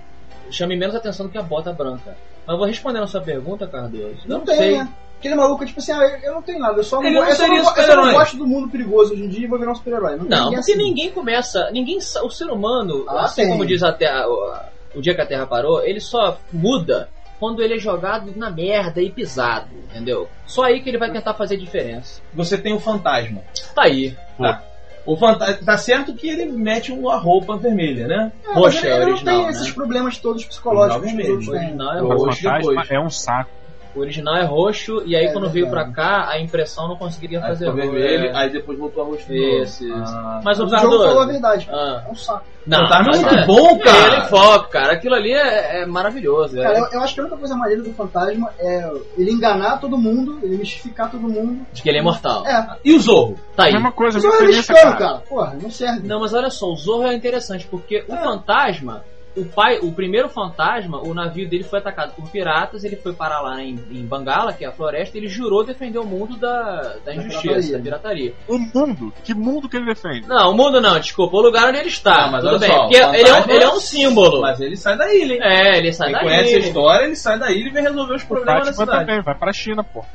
chame menos atenção do que a bota branca. Mas eu vou respondendo a sua pergunta, Cardoso. Não, não, tem, sei. né? Aquele maluco, tipo assim, ah, eu- não tenho nada, eu só não, Ele go- não eu só não, eu só não gosto do mundo perigoso hoje em dia e vou virar um super-herói. Não, Não, ninguém porque assim. ninguém começa. Ninguém. sa- O ser humano, Ah, assim tem. como diz a Terra, o, o dia que a Terra parou, ele só muda quando ele é jogado na merda e pisado, entendeu? Só aí que ele vai tentar fazer diferença. Você tem o fantasma. Tá aí. Tá. O fanta tá certo que ele mete uma roupa vermelha, né? É, Roxa ele, é ele original, não tem né? esses problemas todos psicológicos que os Original é roxo. Fantasma é um saco. O original é roxo, e aí É, quando veio pra cá, a impressão não conseguiria Aí fazer ficou vermelho, É. aí depois voltou a roxo de novo. Isso, isso. Ah. Mas o O jogo falou a verdade. Ah. É um saco. Não, é mas muito bom, cara. Ele foca, cara. Aquilo ali é, é maravilhoso. é. Cara, eu, eu acho que a única coisa maneira do fantasma é ele enganar todo mundo, ele mistificar todo mundo. De que ele é imortal. É, E o Zorro? Tá aí. Mesma coisa, é mesma um premissa, americano, cara. cara. Porra, não serve. Não, mas olha só, o Zorro é interessante, porque o É. fantasma, o pai, o primeiro fantasma, o navio dele foi atacado por piratas, ele foi parar lá em, em Bangala, que é a floresta, e ele jurou defender o mundo da, da injustiça, pirataria. da pirataria. O mundo, que mundo que ele defende? Não, o mundo não, desculpa, o lugar onde ele está. Ah, mas tudo olha bem. só, porque ele é, um, ele é um símbolo. Mas ele sai da ilha, hein? É, ele sai Quem daí. conhece a história, ele sai da ilha e vem resolver os problemas da cidade. também, vai pra China, pô.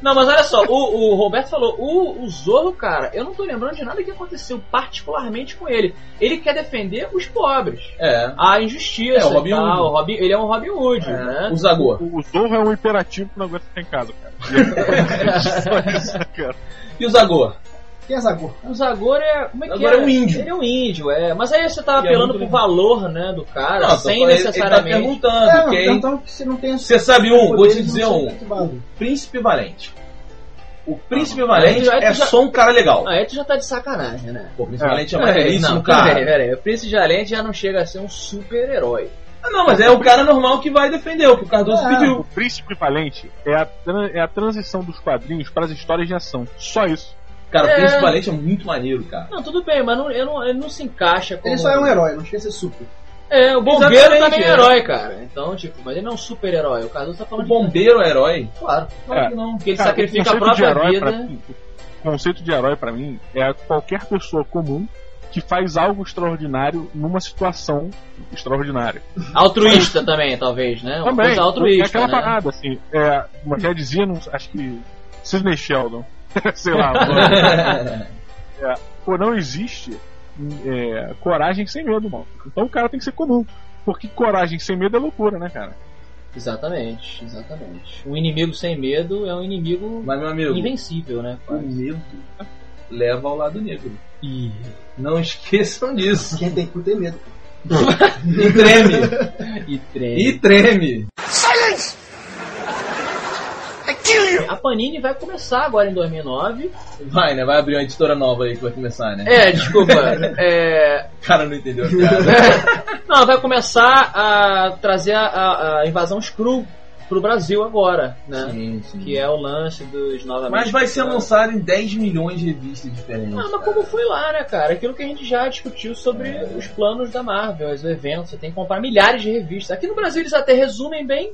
Não, mas olha só, o, o Roberto falou, o, o Zorro, cara, eu não tô lembrando de nada que aconteceu particularmente com ele. Ele quer defender os pobres. É. A injustiça É, o Robin tal. Hood. O Robin- ele é um Robin Hood, É. né? O Zagor. O Zorro é um imperativo que não aguenta ficar em casa, cara. Só isso, cara. E o Zagor? Quem é Zagor? O Zagor é. Como é que Zagor é um índio. Ele é um índio, é. Mas aí você tá é apelando muito pro valor, né, do cara, Não, sem falando, necessariamente. Ele tá perguntando É, quem. então que você não tem Você sabe um? Vou te dizer um. Príncipe Valente. O Príncipe Ah, Valente é já- só um cara legal. Aí tu já tá de sacanagem, né? Pô, o Príncipe É. Valente é maneiríssimo, não, cara. Peraí, peraí. O Príncipe de Alente já não chega a ser um super-herói. Ah, não, mas é o cara normal que vai defender, o que o Cardoso É. pediu. O Príncipe Valente é a, é a transição dos quadrinhos para as histórias de ação. Só isso. Cara, o É. Príncipe Valente é muito maneiro, cara. Não, tudo bem, mas não, ele, não, ele não se encaixa com. Ele só é um herói, não esqueça ser super. É, o bombeiro Exatamente, também é é. herói, cara. Então, tipo, mas ele não é um super-herói. O Cardoso tá O falando de- bombeiro é herói? Claro, claro É. que não. Porque ele Cara, sacrifica o a própria de herói vida. pra o conceito de herói pra mim é qualquer pessoa comum que faz algo extraordinário numa situação extraordinária. Altruísta também, talvez, né? Uma Também. coisa É altruísta. aquela né? parada, assim. É, como já dizia, não- acho que Sidney Sheldon. Sei lá. é, pô, não existe é, coragem sem medo, mano. Então o cara tem que ser comum. Porque coragem sem medo é loucura, né, cara? Exatamente, exatamente. Um inimigo sem medo é um inimigo Mas, meu amigo, invencível, né? o medo leva ao lado negro. Ih. Não esqueçam disso. Quem tem cu tem medo. E treme. E treme. E treme. A Panini vai começar agora em 2009. Vai, né? Vai abrir uma editora nova aí que vai começar, né? É, desculpa. é, O cara não entendeu a piada. Não, vai começar a trazer a, a- a invasão Screw pro Brasil agora, né? Sim, sim. Que é o lance dos novamente. Mas vai ser lançado em 10 milhões de revistas diferentes. Ah, mas cara. como foi lá, né, cara? Aquilo que a gente já discutiu sobre os planos da Marvel, os eventos, você tem que comprar milhares de revistas. Aqui no Brasil eles até resumem bem.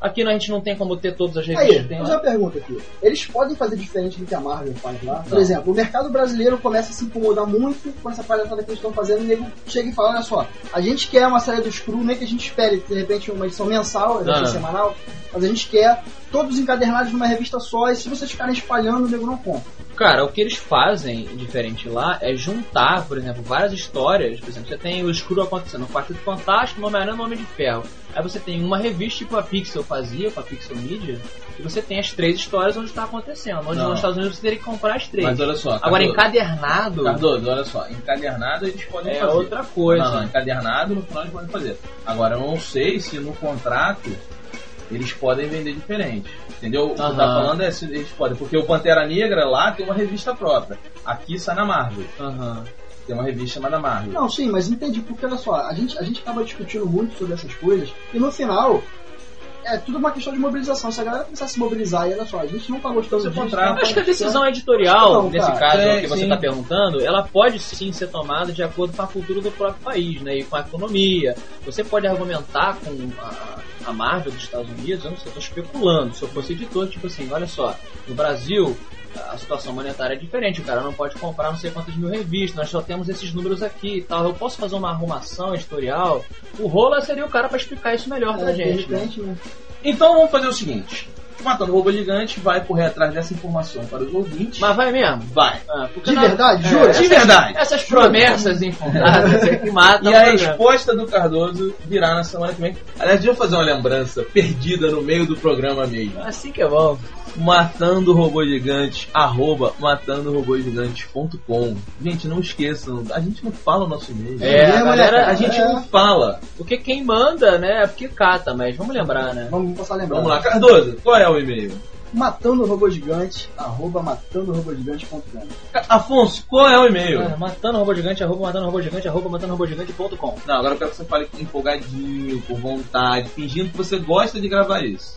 Aqui a gente não tem como ter todas as revistas Aí, que tem lá. uma pergunta aqui. Eles podem fazer diferente do que a Marvel faz lá? Por exemplo, o mercado brasileiro começa a se incomodar muito com essa palhaçada que eles estão fazendo e o nego chega e fala, olha só, a gente quer uma série do Screw, nem que a gente espere, de repente, uma edição mensal, edição semanal, mas a gente quer todos encadernados numa revista só, e se vocês ficarem espalhando, o nego não compra. Cara, o que eles fazem diferente lá é juntar, por exemplo, várias histórias. Por exemplo, você tem o Screw acontecendo no Quarteto Fantástico, no Homem-Aranha no Homem de Ferro. Aí você tem uma revista tipo a Pixel fazia, com a Pixel Media, e você tem as três histórias onde está acontecendo. Onde Não. nos Estados Unidos você teria que comprar as três. Mas olha só. Agora, Cardoso, encadernado Cardoso, olha só. Encadernado eles podem é fazer. outra coisa. Não, não, encadernado no final eles podem fazer. Agora, eu não sei se no contrato eles podem vender diferente. Entendeu? O que eu tá falando é se eles podem. Porque o Pantera Negra lá tem uma revista própria. Aqui sai na Marvel. Aham. Tem uma revista chamada Marvel. Não, sim, mas entendi, porque olha só, a gente, a gente acaba discutindo muito sobre essas coisas, e no final, é tudo uma questão de mobilização. Se a galera começar a se mobilizar, e olha só, a gente não tá gostando Você disso. contrata. tá Acho que a decisão editorial, Não, nesse caso É, que você sim. está perguntando, ela pode sim ser tomada de acordo com a cultura do próprio país, né? E com a economia. Você pode argumentar com a, a Marvel dos Estados Unidos, eu não sei, eu tô especulando. Se eu fosse editor, tipo assim, olha só, no Brasil a situação monetária é diferente, o cara não pode comprar não sei quantas mil revistas, nós só temos esses números aqui e tal. Eu posso fazer uma arrumação editorial. O Rola seria o cara para explicar isso melhor pra É, de gente. né? né? Então vamos fazer o seguinte. Matando o Robô Gigante vai correr atrás dessa informação para os ouvintes. Mas vai mesmo? vai. Ah, De na- verdade, é, jura? De verdade. Essas promessas infundadas é que matam E a resposta do Cardoso virá na semana que vem. Aliás, deixa eu fazer uma lembrança perdida no meio do programa mesmo. Assim que é bom. Matando Robô Gigante, arroba matandorobogigante.com. Gente, não esqueçam, a gente não fala o nosso e-mail. É, a mesmo, galera, A gente É. não fala. porque quem manda, né, é porque cata, mas vamos lembrar, né? Vamos passar lembrando. Vamos lá, Cardoso, qual é o e-mail? Matando o Robô Gigante, arroba matandorobogigante.com. Afonso, qual é o e-mail? Ah, matando robô gigante, arroba matando robô gigante, arroba matando robô gigante.com. Não, agora eu quero que você fale empolgadinho, com vontade, fingindo que você gosta de gravar isso.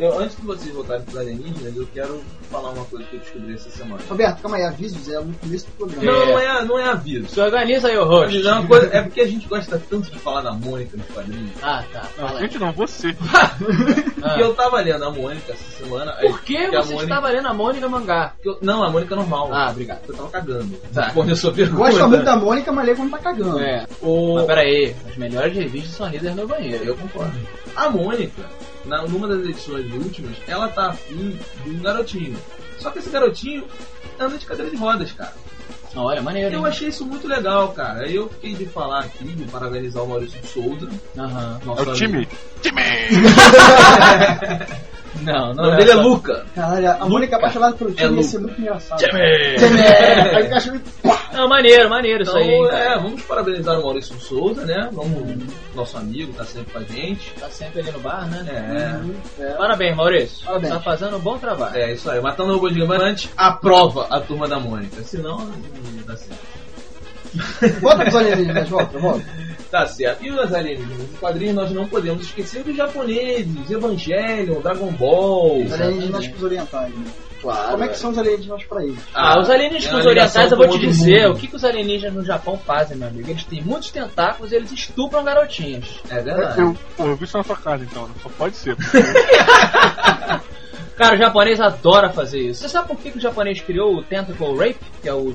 Eu, antes que vocês voltarem para alienígenas, eu quero falar uma coisa que eu descobri essa semana. Roberto, calma aí, avisos, é no começo do programa. Não, não é, não é aviso. Se organiza aí o host. É, uma coisa, é porque a gente gosta tanto de falar da Mônica nos quadrinhos. Ah, tá. Não, Fala aí. gente, não, você. Ah. Que eu tava lendo a Mônica essa semana. Por que a você Mônica- estava lendo a Mônica mangá? que eu- Não, a Mônica normal. Ah, obrigado. Eu tava cagando. Tá. Respondeu a sua pergunta. Gosta muito da Mônica, mas lê quando tá cagando. É. O... Mas peraí, as melhores revistas são lidas no banheiro. Eu concordo. A Mônica, na, numa das edições últimas, ela tá afim de um garotinho. Só que esse garotinho anda de cadeira de rodas, cara. Olha, maneiro. Eu hein? achei isso muito legal, cara. Aí eu fiquei de falar aqui, de parabenizar o Maurício de Souza. Aham. Nosso É o amigo. time. Não, O não nome é dele é Luca. Caralho, a Mônica apaixonada pelo time É ia ser Luca. muito engraçado. Time! Aí o cachorro Não, maneiro, maneiro isso Então, aí. hein, é, vamos parabenizar o Maurício Souza, né? Vamos, nosso amigo, tá sempre com a gente. Tá sempre ali no bar, né? É, É. Parabéns, Maurício. Parabéns. Tá fazendo um bom trabalho. é isso aí. Matando o robô gigante, aprova a turma da Mônica. Senão, não dá certo. Volta pros alienígenas, volta, volta. Tá certo. E os alienígenas? Nos quadrinhos nós não podemos esquecer dos japoneses, Evangelion, Dragon Ball. Os alienígenas pros orientais, né? Claro. Como é que são os alienígenas pra eles? Ah, os é alienígenas uma orientais, eu vou te dizer, mundo. o que, que os alienígenas no Japão fazem, meu amigo? Eles têm muitos tentáculos e eles estupram garotinhas. É verdade. Eu, pô, eu vi isso na sua casa, então. né? Só pode ser. Cara, o japonês adora fazer isso. Você sabe por que, que o japonês criou o Tentacle Rape? Que é o.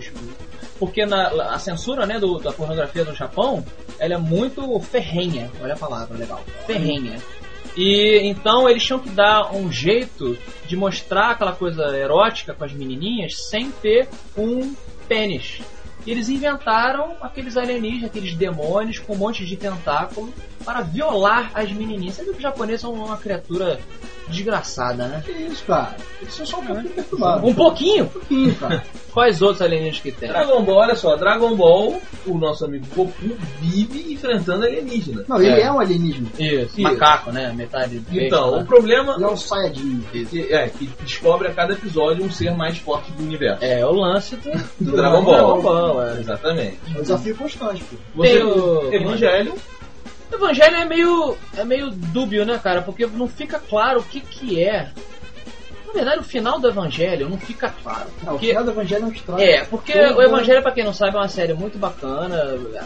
Porque na, a censura né, do- da pornografia no Japão ela é muito ferrenha. Olha a palavra legal. Ferrenha. E então eles tinham que dar um jeito de mostrar aquela coisa erótica com as menininhas sem ter um pênis. E eles inventaram aqueles alienígenas, aqueles demônios com um monte de tentáculo para violar as menininhas. Viu que os japoneses são uma criatura desgraçada, né? Que isso, cara? Eles são só um pouquinho perturbados. Um pouquinho? Um pouquinho, cara. Quais outros alienígenas que tem? Dragon Ball, olha só, Dragon Ball, o nosso amigo Goku vive enfrentando alienígena. Não, ele É. é um alienígena. Isso, Isso. macaco, né? Metade peixe, Então, né? o problema Ele é um Saiyajin. que, é que descobre a cada episódio um ser mais forte do universo. É o lance do, Do Dragon Ball. Dragon Ball, é. Exatamente. É um desafio constante, pô. Você, Tem o- Evangelho, O Evangelho é meio, é meio dúbio, né, cara? Porque não fica claro o que que é. Na verdade, o final do Evangelho não fica claro. Não, o Porque final do Evangelho é um estranho. É, porque Todo- o Evangelho, pra quem não sabe, é uma série muito bacana,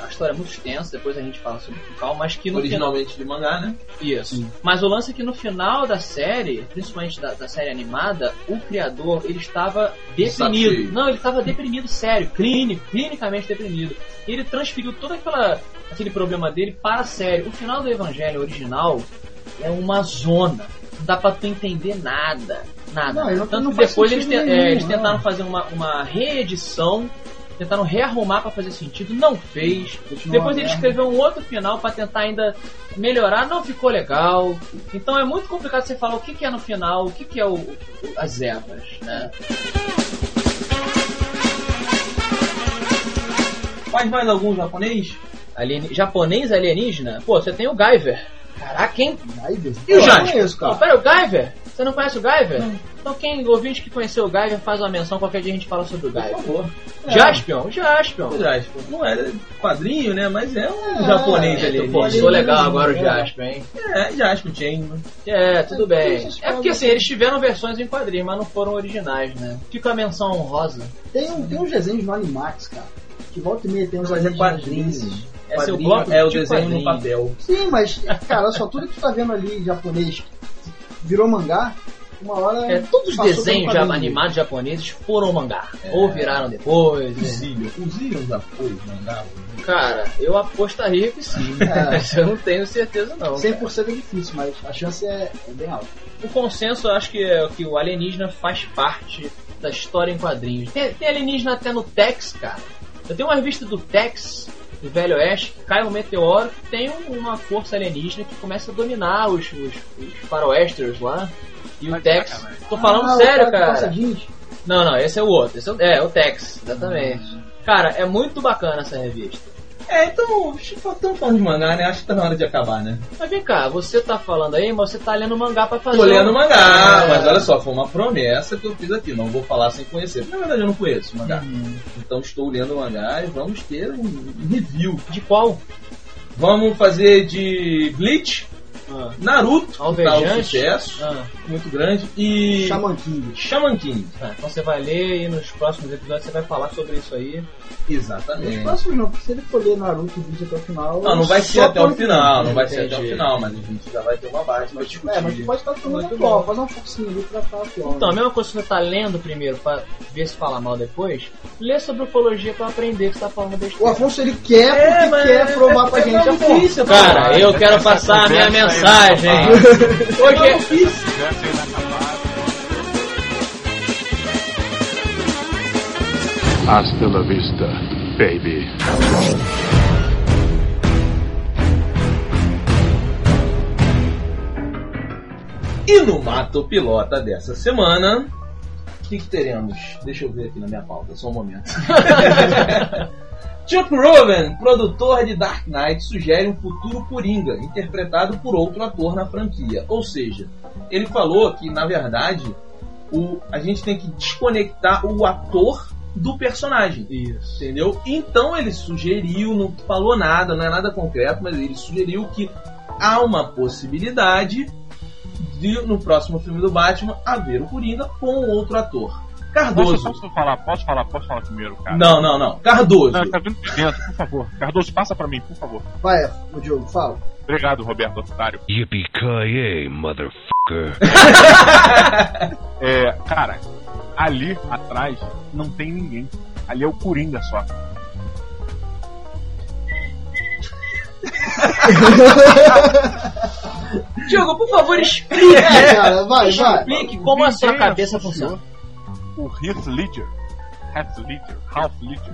a história é muito extensa, depois a gente fala sobre o calma, mas que no final. originalmente de mangá, né? Isso. Mas o lance é que no final da série, principalmente da, da série animada, o criador ele estava deprimido. Não, ele estava deprimido, sério, clínico, clinicamente deprimido. E ele transferiu todo aquela, aquele problema dele para a série. O final do Evangelho original é uma zona. Não dá pra tu entender nada. Nada. Não, Tanto não que depois eles, te- é, nenhum, eles tentaram fazer uma, uma reedição, tentaram rearrumar pra fazer sentido, não fez. Continua Depois ele escreveu um outro final pra tentar ainda melhorar, não ficou legal. Então é muito complicado você falar o que, que é no final, o que, que é o, o- as ervas, né? Faz mais algum japonês? Alien... Japonês alienígena? Pô, você tem o Guyver. Caraca, hein? Deus. E o não é isso, Pô, cara. pera, o Guyver? Você não conhece o Guyver? Então quem, ouvinte que conheceu o Guyver, faz uma menção, qualquer dia a gente fala sobre o Por Guyver. favor. Jaspion, Jaspion. É, Jaspion. Não é quadrinho, né? Mas é um japonês ali. Pô, sou legal né? agora o É. Jaspion, hein? É, Jaspion, Chainman. É, tudo bem. Essas É porque assim, eles tiveram versões em quadrinhos, mas não foram originais, né? Fica a menção honrosa. Tem, um, tem uns desenhos no Animax, cara. Que volta e meia tem uns Mas é quadrinho. desses. É seu bloco é o tipo desenho no papel. Sim, mas, cara, olha só, tudo que tu tá vendo ali em japonês virou mangá, uma hora. É, todos os desenhos já animados japoneses foram mangá. Ou viraram depois. né? Zillion. O Zillion já foi mangá. Cara, eu apostaria que sim. É. Eu não tenho certeza não. 100% é difícil, mas a chance é, é bem alta. O consenso eu acho que é que o alienígena faz parte da história em quadrinhos. Tem, tem alienígena até no Tex, cara. Eu tenho uma revista do Tex, do Velho Oeste, que cai um meteoro, tem um- uma força alienígena que começa a dominar os, os, os faroesters lá. E o Tex. Tô falando Ah, sério, cara. Não, não, esse é o outro. Esse é, o, é, o Tex, exatamente. Cara, é muito bacana essa revista. É, então, estamos falando de mangá, né? Acho que tá na hora de acabar, né? Mas vem cá, você tá falando aí, mas você tá lendo mangá pra fazer. Tô lendo mangá, É. mas olha só, foi uma promessa que eu fiz aqui. Não vou falar sem conhecer. Na verdade, eu não conheço mangá. Uhum. Então, estou lendo mangá e vamos ter um review. De qual? Vamos fazer de Bleach, Ah. Naruto, que tá um Alvejante? sucesso Ah. muito grande, e Shaman King. Shaman King. Tá, então você vai ler e nos próximos episódios você vai falar sobre isso aí. Exatamente. próximos não, porque se ele for ler Naruto vídeo até o final. Não, não vai ser até o final, não vai ser até o final, mas a gente já vai ter uma base pra discutir. É, mas tu pode estar falando Muito atual, bom. fazer um focinho ali pra atual. Então, a né? mesma coisa que você tá lendo primeiro pra ver se fala mal depois, lê sobre ufologia pra aprender que você tá falando O besteira. Afonso ele quer porque mas quer provar pra é gente a Cara, eu quero passar a minha aí mensagem. é... Inacabada. Hasta la vista, baby. E no Mato Pilota dessa semana, o que, que teremos? Deixa eu ver aqui na minha pauta, só um momento. Chuck Roven, produtor de Dark Knight, sugere um futuro Coringa, interpretado por outro ator na franquia. Ou seja, ele falou que, na verdade, o, a gente tem que desconectar o ator do personagem. Isso. Entendeu? Então ele sugeriu, não falou nada, não é nada concreto, mas ele sugeriu que há uma possibilidade de, no próximo filme do Batman, haver o Coringa com outro ator. Posso, Cardoso. posso falar? Posso falar? Posso falar primeiro, cara? Não, não, não. Cardoso. Não, tá vindo de dentro, por favor. Cardoso, passa pra mim, por favor. Vai, o Diogo, fala. Obrigado, Roberto Otário. Yippee-ki-yay, motherfucker. É, cara, ali atrás não tem ninguém. Ali é o Coringa só. Diogo, por favor, explique. É, cara, vai, vai. Explique como a sua cabeça funciona. O Heath Ledger. Heath Ledger. Ralph Ledger.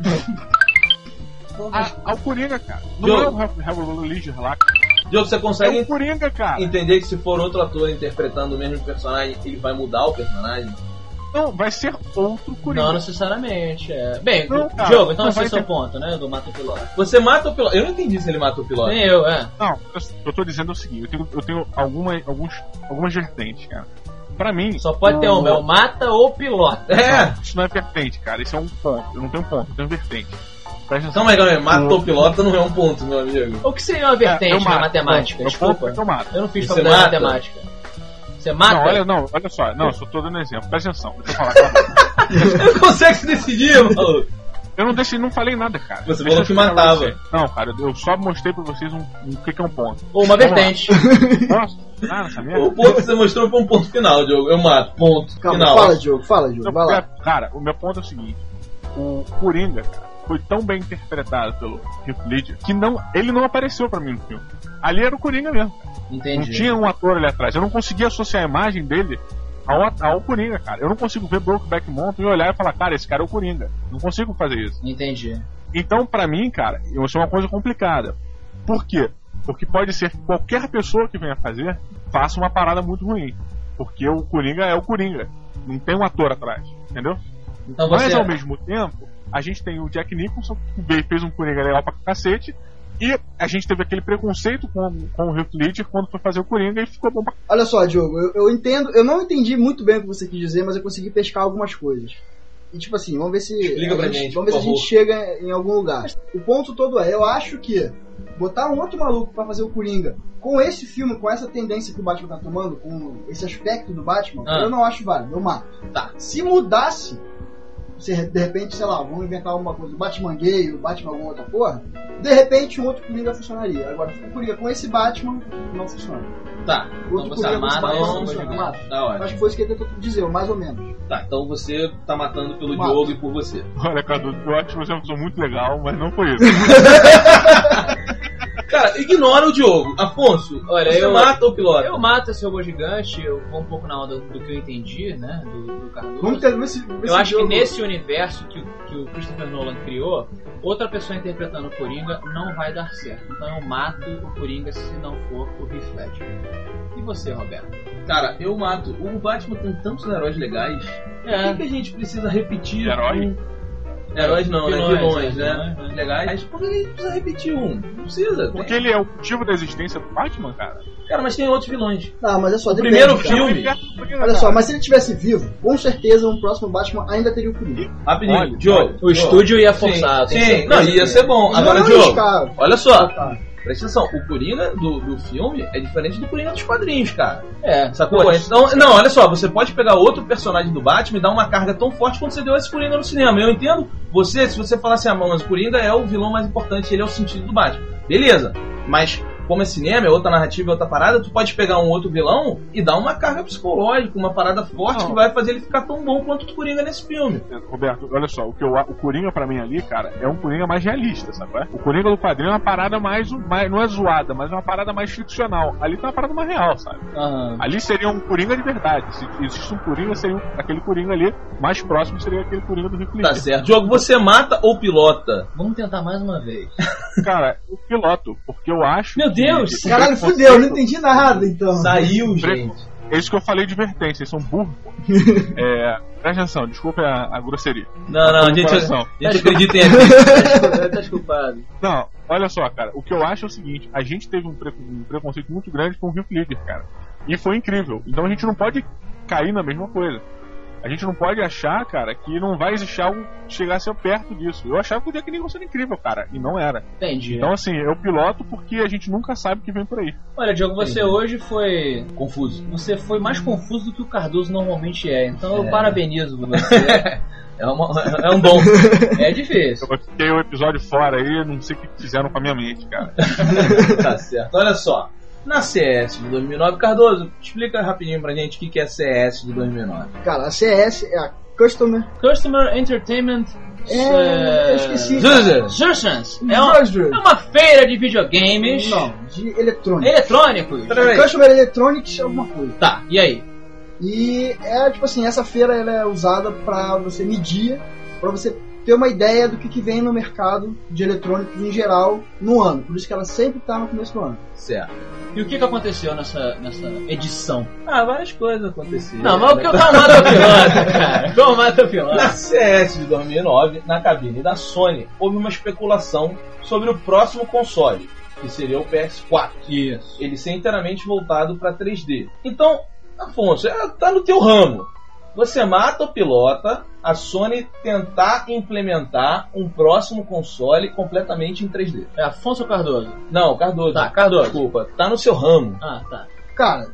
a, ao Coringa, cara. Não Joe. é o Ralph, Ralph Ledger lá. Diogo, você É consegue o Coringa, cara. entender que se for outro ator interpretando o mesmo personagem, ele vai mudar o personagem? Não, vai ser outro Coringa. Não necessariamente, é. Bem, Não, cara, Diogo, então esse é o seu ter- ponto, né? Do Mato Piloto. Você mata o piloto. Eu não entendi se ele mata o piloto. Nem eu, é. Não, eu, eu tô dizendo o seguinte, eu tenho, eu tenho alguma, alguns, algumas vertentes, cara. Pra mim. Só pode ter o- um, é o mata ou pilota. É. Isso não é vertente, cara. Isso é um ponto. Eu não tenho ponto, eu tenho vertente. Presta atenção. Calma aí, calma aí. Mata o piloto não é um ponto, meu amigo. O que seria uma vertente É, na mato. matemática? Eu Desculpa. ponto, eu mato. Eu não fiz faculdade de matemática. Você mata? Não, olha, não, olha só. Não, eu só tô dando exemplo. Presta atenção. Deixa eu falar. calma. Não consegue se decidir, maluco. Eu não deixei, não falei nada, cara. Você falou que matava. você. Não, cara, eu só mostrei pra vocês um, um, o que, que é um ponto. Ou uma Vamos vertente. Nossa, nessa merda. O ponto que você mostrou foi um ponto final, Diogo. Eu mato. Ponto. Calma, final. fala, Diogo, fala, Diogo, Não, vai lá. Cara, o meu ponto é o seguinte: o Coringa, cara, foi tão bem interpretado pelo Heath Ledger que não, ele não apareceu pra mim no filme. Ali era o Coringa mesmo. Não Entendi. tinha um ator ali atrás. Eu não conseguia associar a imagem dele ao, ao Coringa, cara. Eu não consigo ver Brokeback Mountain e olhar e falar, cara, esse cara é o Coringa. Não consigo fazer isso. Entendi. Então, pra mim, cara, isso é uma coisa complicada. Por quê? Porque pode ser que qualquer pessoa que venha fazer faça uma parada muito ruim. Porque o Coringa é o Coringa. Não tem um ator atrás, entendeu? Então Mas você. ao mesmo tempo, a gente tem o Jack Nicholson, que fez um Coringa legal pra cacete, E a gente teve aquele preconceito com, com o Heath Ledger quando foi fazer o Coringa e ficou bom pra Olha só, Diogo, eu, eu entendo, eu não entendi muito bem o que você quis dizer, mas eu consegui pescar algumas coisas. E tipo assim, vamos ver se. Explica pra gente, gente, Vamos ver se a gente chega em algum lugar. O ponto todo é, eu acho que botar um outro maluco pra fazer o Coringa com esse filme, com essa tendência que o Batman tá tomando, com esse aspecto do Batman, Ah. eu não acho válido, eu mato. Tá. Se mudasse, se de repente, sei lá, vamos inventar alguma coisa, o Batman gay, o Batman alguma outra porra, de repente um outro Coringa funcionaria. Agora, o Coringa com esse Batman, não funciona. Tá. Então Outro você Coringa com esse mata Batman o não funciona. Tá Acho ótimo. que foi isso que ele tentou dizer, mais ou menos. Tá, então você tá matando pelo Mato. Diogo e por você. Olha, Cardoso, eu acho que você é uma pessoa muito legal, mas não foi isso. Cara, ignora o Diogo. Afonso, Olha, você eu- mata ou pilota? Eu mato esse robô gigante, eu vou um pouco na onda do que eu entendi, né? Do, do Cardoso. Vamos ter, ver se, ver Eu acho que jogo- nesse universo que, o- que o Christopher Nolan criou, outra pessoa interpretando o Coringa não vai dar certo. Então eu mato o Coringa se não for o Heath Ledger. E você, Roberto? Cara, eu mato. O Batman tem tantos heróis legais. Por É. que, que a gente precisa repetir Herói? um? Heróis não, né? Vilões, Vilões, é, né? vilões, né? Legais. Por que gente precisa repetir um? Não precisa. Porque ele é o motivo da existência do Batman, cara. Cara, mas tem outros vilões. Ah, mas é só O depende, primeiro cara. filme- Olha só, mas se ele tivesse vivo, com certeza um próximo Batman ainda teria o Coringa. Rapidinho, Olha, Diogo. O estúdio ia forçar. Sim, sim. não, ia ser bom. Agora, arriscaram. olha só. Presta atenção, o Coringa do, do filme é diferente do Coringa dos quadrinhos, cara. É, Sacou? Então, não, olha só, você pode pegar outro personagem do Batman e dar uma carga tão forte quanto você deu a esse Coringa no cinema. Eu entendo você, se você falar assim, ah, mas o Coringa é o vilão mais importante, ele é o sentido do Batman. Beleza, mas como é cinema, é outra narrativa, é outra parada, tu pode pegar um outro vilão e dar uma carga psicológica, uma parada forte Não. que vai fazer ele ficar tão bom quanto o Coringa nesse filme. Roberto, olha só, o, que eu, o Coringa pra mim ali, cara, é um Coringa mais realista, sabe? é? O Coringa do quadrinho é uma parada mais, mais. Não é zoada, mas é uma parada mais ficcional. Ali tá uma parada mais real, sabe? Aham. Ali seria um Coringa de verdade. Se existe um Coringa, seria um- aquele Coringa ali. Mais próximo seria aquele Coringa do Rick Tá certo. Diogo, você mata ou pilota? Vamos tentar mais uma vez. Cara, o piloto, porque eu acho. Meu Deus! que- Caralho, fudeu, não entendi nada então. Saiu, gente. É isso que eu falei de advertência, eles são burros. é, presta atenção, desculpa a, a grosseria. Não, não, a gente, coração. a gente acredita em gente. tá desculpado. Não, olha só, cara. O que eu acho é o seguinte: a gente teve um, pre- um preconceito muito grande com o Rio Leader, cara. E foi incrível. Então a gente não pode cair na mesma coisa. A gente não pode achar, cara, que não vai existir algo que chegasse perto disso. Eu achava que o Jack Nicholson era incrível, cara. E não era. Entendi. Então, assim, eu piloto porque a gente nunca sabe o que vem por aí. Olha, Diogo, você hoje foi. Confuso. Você foi mais confuso do que o Cardoso normalmente é. Então eu É. parabenizo você. É, uma- é um dom. é difícil. Eu fiquei o episódio fora aí, não sei o que fizeram com a minha mente, cara. tá certo. Olha só. Na CS de 2009, Cardoso, explica rapidinho pra gente o que que é CS de 2009. Cara, a CS é a Customer. Customer Entertainment. É, eu esqueci. Zurchans. É, uma- é uma feira de videogames Não, de eletrônica. eletrônicos. Peraí. Customer Electronics é alguma coisa. Tá, e aí? E é tipo assim, essa feira ela é usada pra você medir, pra você ter uma ideia do que, que vem no mercado de eletrônicos em geral no ano. Por isso que ela sempre tá no começo do ano. Certo. E o que, que aconteceu nessa, nessa edição? Ah, várias coisas aconteceram. Não, mas o que eu tava mata o piloto, cara. Mata o Na? CS de 2009, na cabine da Sony, houve uma especulação sobre o próximo console, que seria o PS4. Isso. Ele ser inteiramente voltado para 3D. Então, Afonso, é, tá no teu ramo. Você mata o pilota, a Sony tentar implementar um próximo console completamente em 3D. É Afonso Cardoso. Não, Cardoso. Tá, Cardoso. Desculpa, tá no seu ramo. Ah, tá. Cara,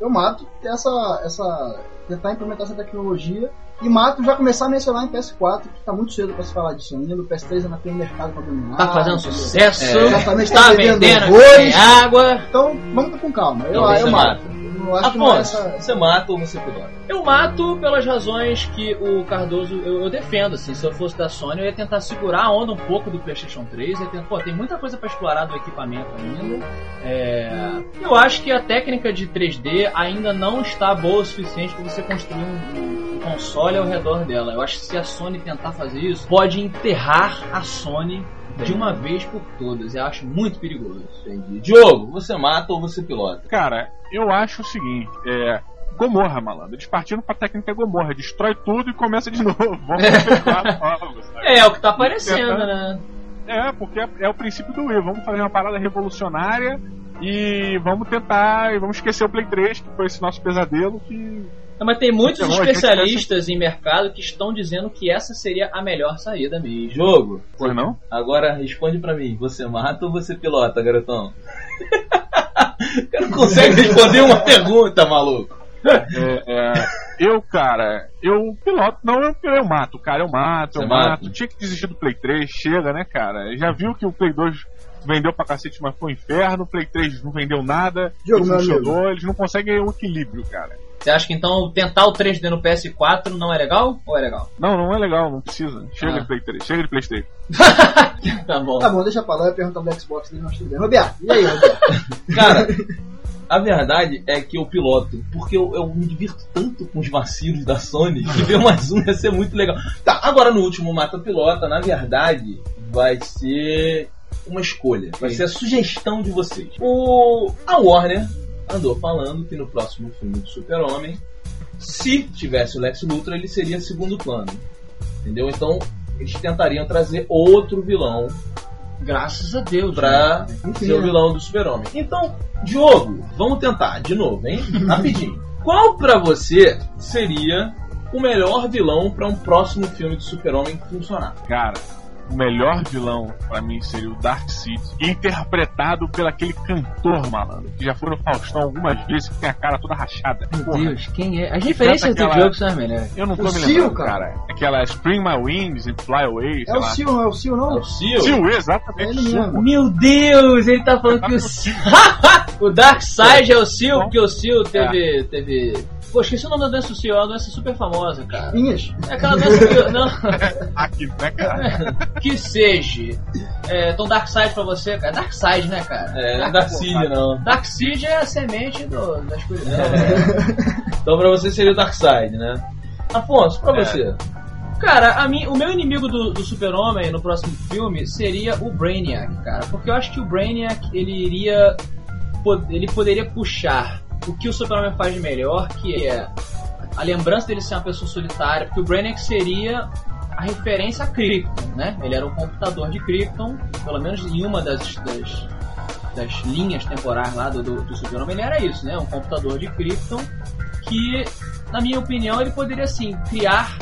eu mato essa, essa tentar implementar essa tecnologia e mato já começar a mencionar em PS4, que tá muito cedo pra se falar disso ainda. O PS3 ainda tem um mercado pra dominar. Tá fazendo sucesso. É. Exatamente, Tá tá vendendo vendendo água. Então, vamos com calma. Eu, Então, eu você mato. Eu acho que não é Afonso, essa... você mata ou você pilota? Eu mato pelas razões que o Cardoso eu, eu defendo, assim. Se eu fosse da Sony, eu ia tentar segurar a onda um pouco do PlayStation 3. Eu ia tentar, pô, tem muita coisa pra explorar do equipamento ainda. É, eu acho que a técnica de 3D ainda não está boa o suficiente para você construir um, um console ao redor dela. Eu acho que se a Sony tentar fazer isso, pode enterrar a Sony de uma vez por todas. Eu acho muito perigoso. Entendi. Diogo, você mata ou você pilota? Cara, eu acho o seguinte, é. Gomorra, malandro. Eles partiram pra técnica Gomorra, destrói tudo e começa de novo. Vamos sabe? É, é o que tá aparecendo, né? É, porque é, é o princípio do Wii. Vamos fazer uma parada revolucionária e vamos tentar. E vamos esquecer o Play 3, que foi esse nosso pesadelo que. Não, mas tem muitos Então, gente especialistas em mercado que estão dizendo que essa seria a melhor saída mesmo. Jogo, Pois não? agora responde pra mim. Você mata ou você pilota, garotão? O cara não consegue responder uma pergunta, maluco. É, é, eu, cara, eu piloto, não, eu, eu mato, cara, eu mato, eu mato. mata? Tinha que desistir do Play 3, chega, né, cara? Já viu que o Play 2 vendeu pra cacete, mas foi um inferno, o Play 3 não vendeu nada, Diogo, não funcionou, eles não conseguem o equilíbrio, cara. Você acha que então tentar o 3D no PS4 não é legal? Ou é legal? Não, não é legal, não precisa. Chega Ah. de Play 3, chega de Playstation. tá bom. Tá bom, deixa pra lá, eu ia perguntar do Xbox dele, nós tudo bem. Roberto, e aí, Roberto? Cara, a verdade é que eu piloto, porque eu, eu me divirto tanto com os vacilos da Sony que ver mais um ia ser muito legal. Tá, agora no último Mata Pilota, na verdade, vai ser uma escolha. Vai ser a sugestão de vocês. O, a Warner andou falando que no próximo filme do Super-Homem, se tivesse o Lex Luthor, ele seria segundo plano. Entendeu? Então, eles tentariam trazer outro vilão Graças a Deus. pra Enfim, ser o né? vilão do Super-Homem. Então, Diogo, vamos tentar de novo, hein? Rapidinho. Qual pra você seria o melhor vilão pra um próximo filme do Super-Homem funcionar? Cara, o melhor vilão pra mim seria o Darkseid, interpretado pelo aquele cantor malandro, que já foi no Faustão algumas vezes, que tem a cara toda rachada. Meu Porra, Deus, quem é? As referências do aquela- jogo são as melhores. Eu não tô O me Seal, lembrando, cara. cara. Aquela Spring My Wings and Fly Away, sei É o. Sil, não é o Sil, É não? o Seal? Seal, É exatamente. mesmo. Meu Deus, ele tá falando que o Seal. o Darkseid é o Seal, porque o Seal teve. teve. Pô, esqueci o nome da doença do Seal, é uma doença super famosa, cara. Minhas. É aquela doença que. Não. Aqui, né, cara? que seja. É, então Darkseid pra você, cara. Darkseid, né, cara? É, não é Darkseid, não. Darkseid é a semente do, da escuridão. Então pra você seria o Darkseid, né? Afonso, pra É. você. Cara, a mim, o meu inimigo do, do Super-Homem no próximo filme seria o Brainiac, cara. Porque eu acho que o Brainiac, ele iria. Ele poderia puxar o que o Super-Homem faz de melhor, que é a lembrança dele ser uma pessoa solitária, porque o Brainiac seria a referência a Krypton, né? Ele era o computador de Krypton, pelo menos em uma das, das, das linhas temporais lá do, do, do Super-Homem, ele era isso, né? Um computador de Krypton que, na minha opinião, ele poderia, assim, criar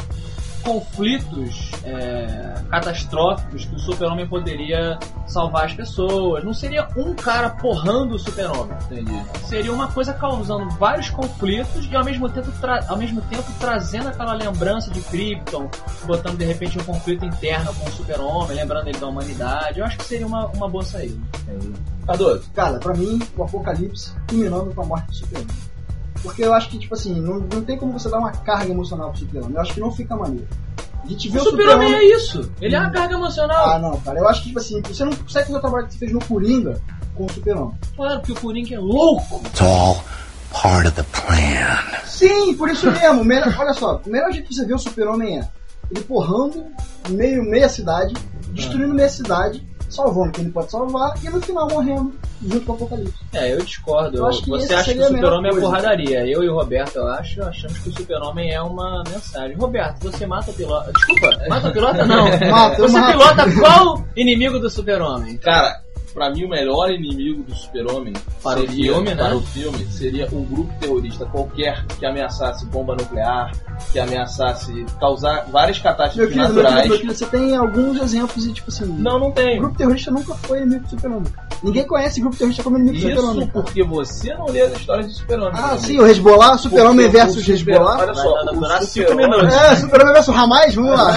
conflitos é, catastróficos que o super-homem poderia salvar as pessoas. Não seria um cara porrando o super-homem, Entendi. seria uma coisa causando vários conflitos e ao mesmo tempo, tra- ao mesmo tempo trazendo aquela lembrança de Krypton, botando de repente um conflito interno com o super-homem, lembrando ele da humanidade. Eu acho que seria uma, uma boa saída. Cardoso. Cara, pra mim, o Apocalipse culminando com a morte do Superman. Porque eu acho que, tipo assim, não, não tem como você dar uma carga emocional pro Superman. Eu acho que não fica maneiro. A gente vê O super-homem é isso, ele é uma carga emocional. Ah, não, cara. Eu acho que, tipo assim, você não consegue fazer o trabalho que você fez no Coringa com o Superman. Claro que o Coringa é louco. It's all part of the plan. Sim, por isso mesmo. Melhor- olha só, o melhor jeito que você vê o Super-Homem é ele porrando meio, meia cidade, destruindo meia cidade, salvando quem ele pode salvar e no final morrendo junto com o Apocalipse. É, eu discordo. Eu acho que Você acha que o super-homem é porradaria. Eu e o Roberto, eu acho, achamos que o super-homem é uma mensagem. Roberto, você mata pilota. Desculpa, mata pilota não. Mata, você mato. pilota qual inimigo do super-homem? Cara, pra mim o melhor inimigo do Super-Homem Para o seria- filme, né? para o filme seria um grupo terrorista qualquer que ameaçasse bomba nuclear, que ameaçasse causar várias catástrofes meu querido, naturais. meu querido, você tem alguns exemplos e, tipo assim, Não, não o tem. grupo terrorista nunca foi inimigo do Super-Homem. Ninguém conhece grupo terrorista como inimigo do Super-Homem. Isso porque você não lê as histórias de Super-Homem. Ah, sim, o Hezbollah, Super-Homem o versus Super- Hezbollah. Olha só, o durar cinco Super-Homem- minutos. É, Super-Homem versus Hamas, vamos lá.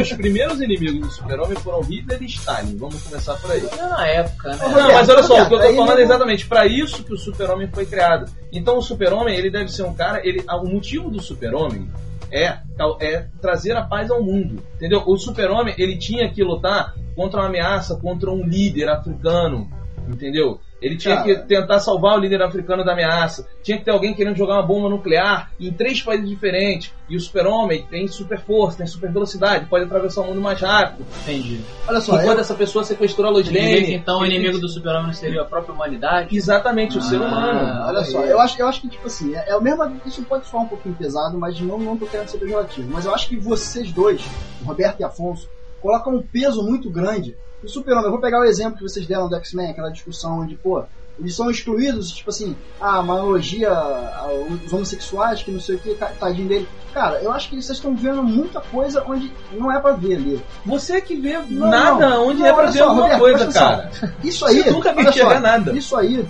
Os primeiros inimigos do Super-Homem foram Hitler e Stalin. Vamos começar por aí. Na época, né? Não, mas olha só, o que eu tô falando é exatamente para isso que o Super-Homem foi criado. Então o Super-Homem, ele deve ser um cara, ele, ah, o motivo do Super-Homem é, é trazer a paz ao mundo. Entendeu? O Super-Homem, ele tinha que lutar contra uma ameaça, contra um líder africano. Entendeu? Ele tinha Cara. que tentar salvar o líder africano da ameaça. Tinha que ter alguém querendo jogar uma bomba nuclear em três países diferentes. E o super-homem tem super força, tem super velocidade, pode atravessar o mundo mais rápido. Entendi. Olha só, Enquanto eu, essa pessoa sequestrou a Lois Lane. então o inimigo do super-homem seria a própria humanidade? Exatamente, o ser Ah, humano. olha só, eu acho, eu acho que, tipo assim, é, é o mesmo. Isso pode soar um pouquinho pesado, mas não, não tô querendo ser pejorativo. Mas eu acho que vocês dois, Roberto e Afonso, coloca um peso muito grande. O Super-Homem, eu vou pegar o exemplo que vocês deram do X-Men, aquela discussão onde, pô, eles são excluídos, tipo assim, ah, uma analogia aos homossexuais, que não sei o que, tadinho dele. Cara, eu acho que vocês estão vendo muita coisa onde não é pra ver ali. Você que vê Não, nada não. onde Não, é pra ver só, alguma Roberto, coisa, cara. Isso aí, Você nunca vai só, nada. Isso aí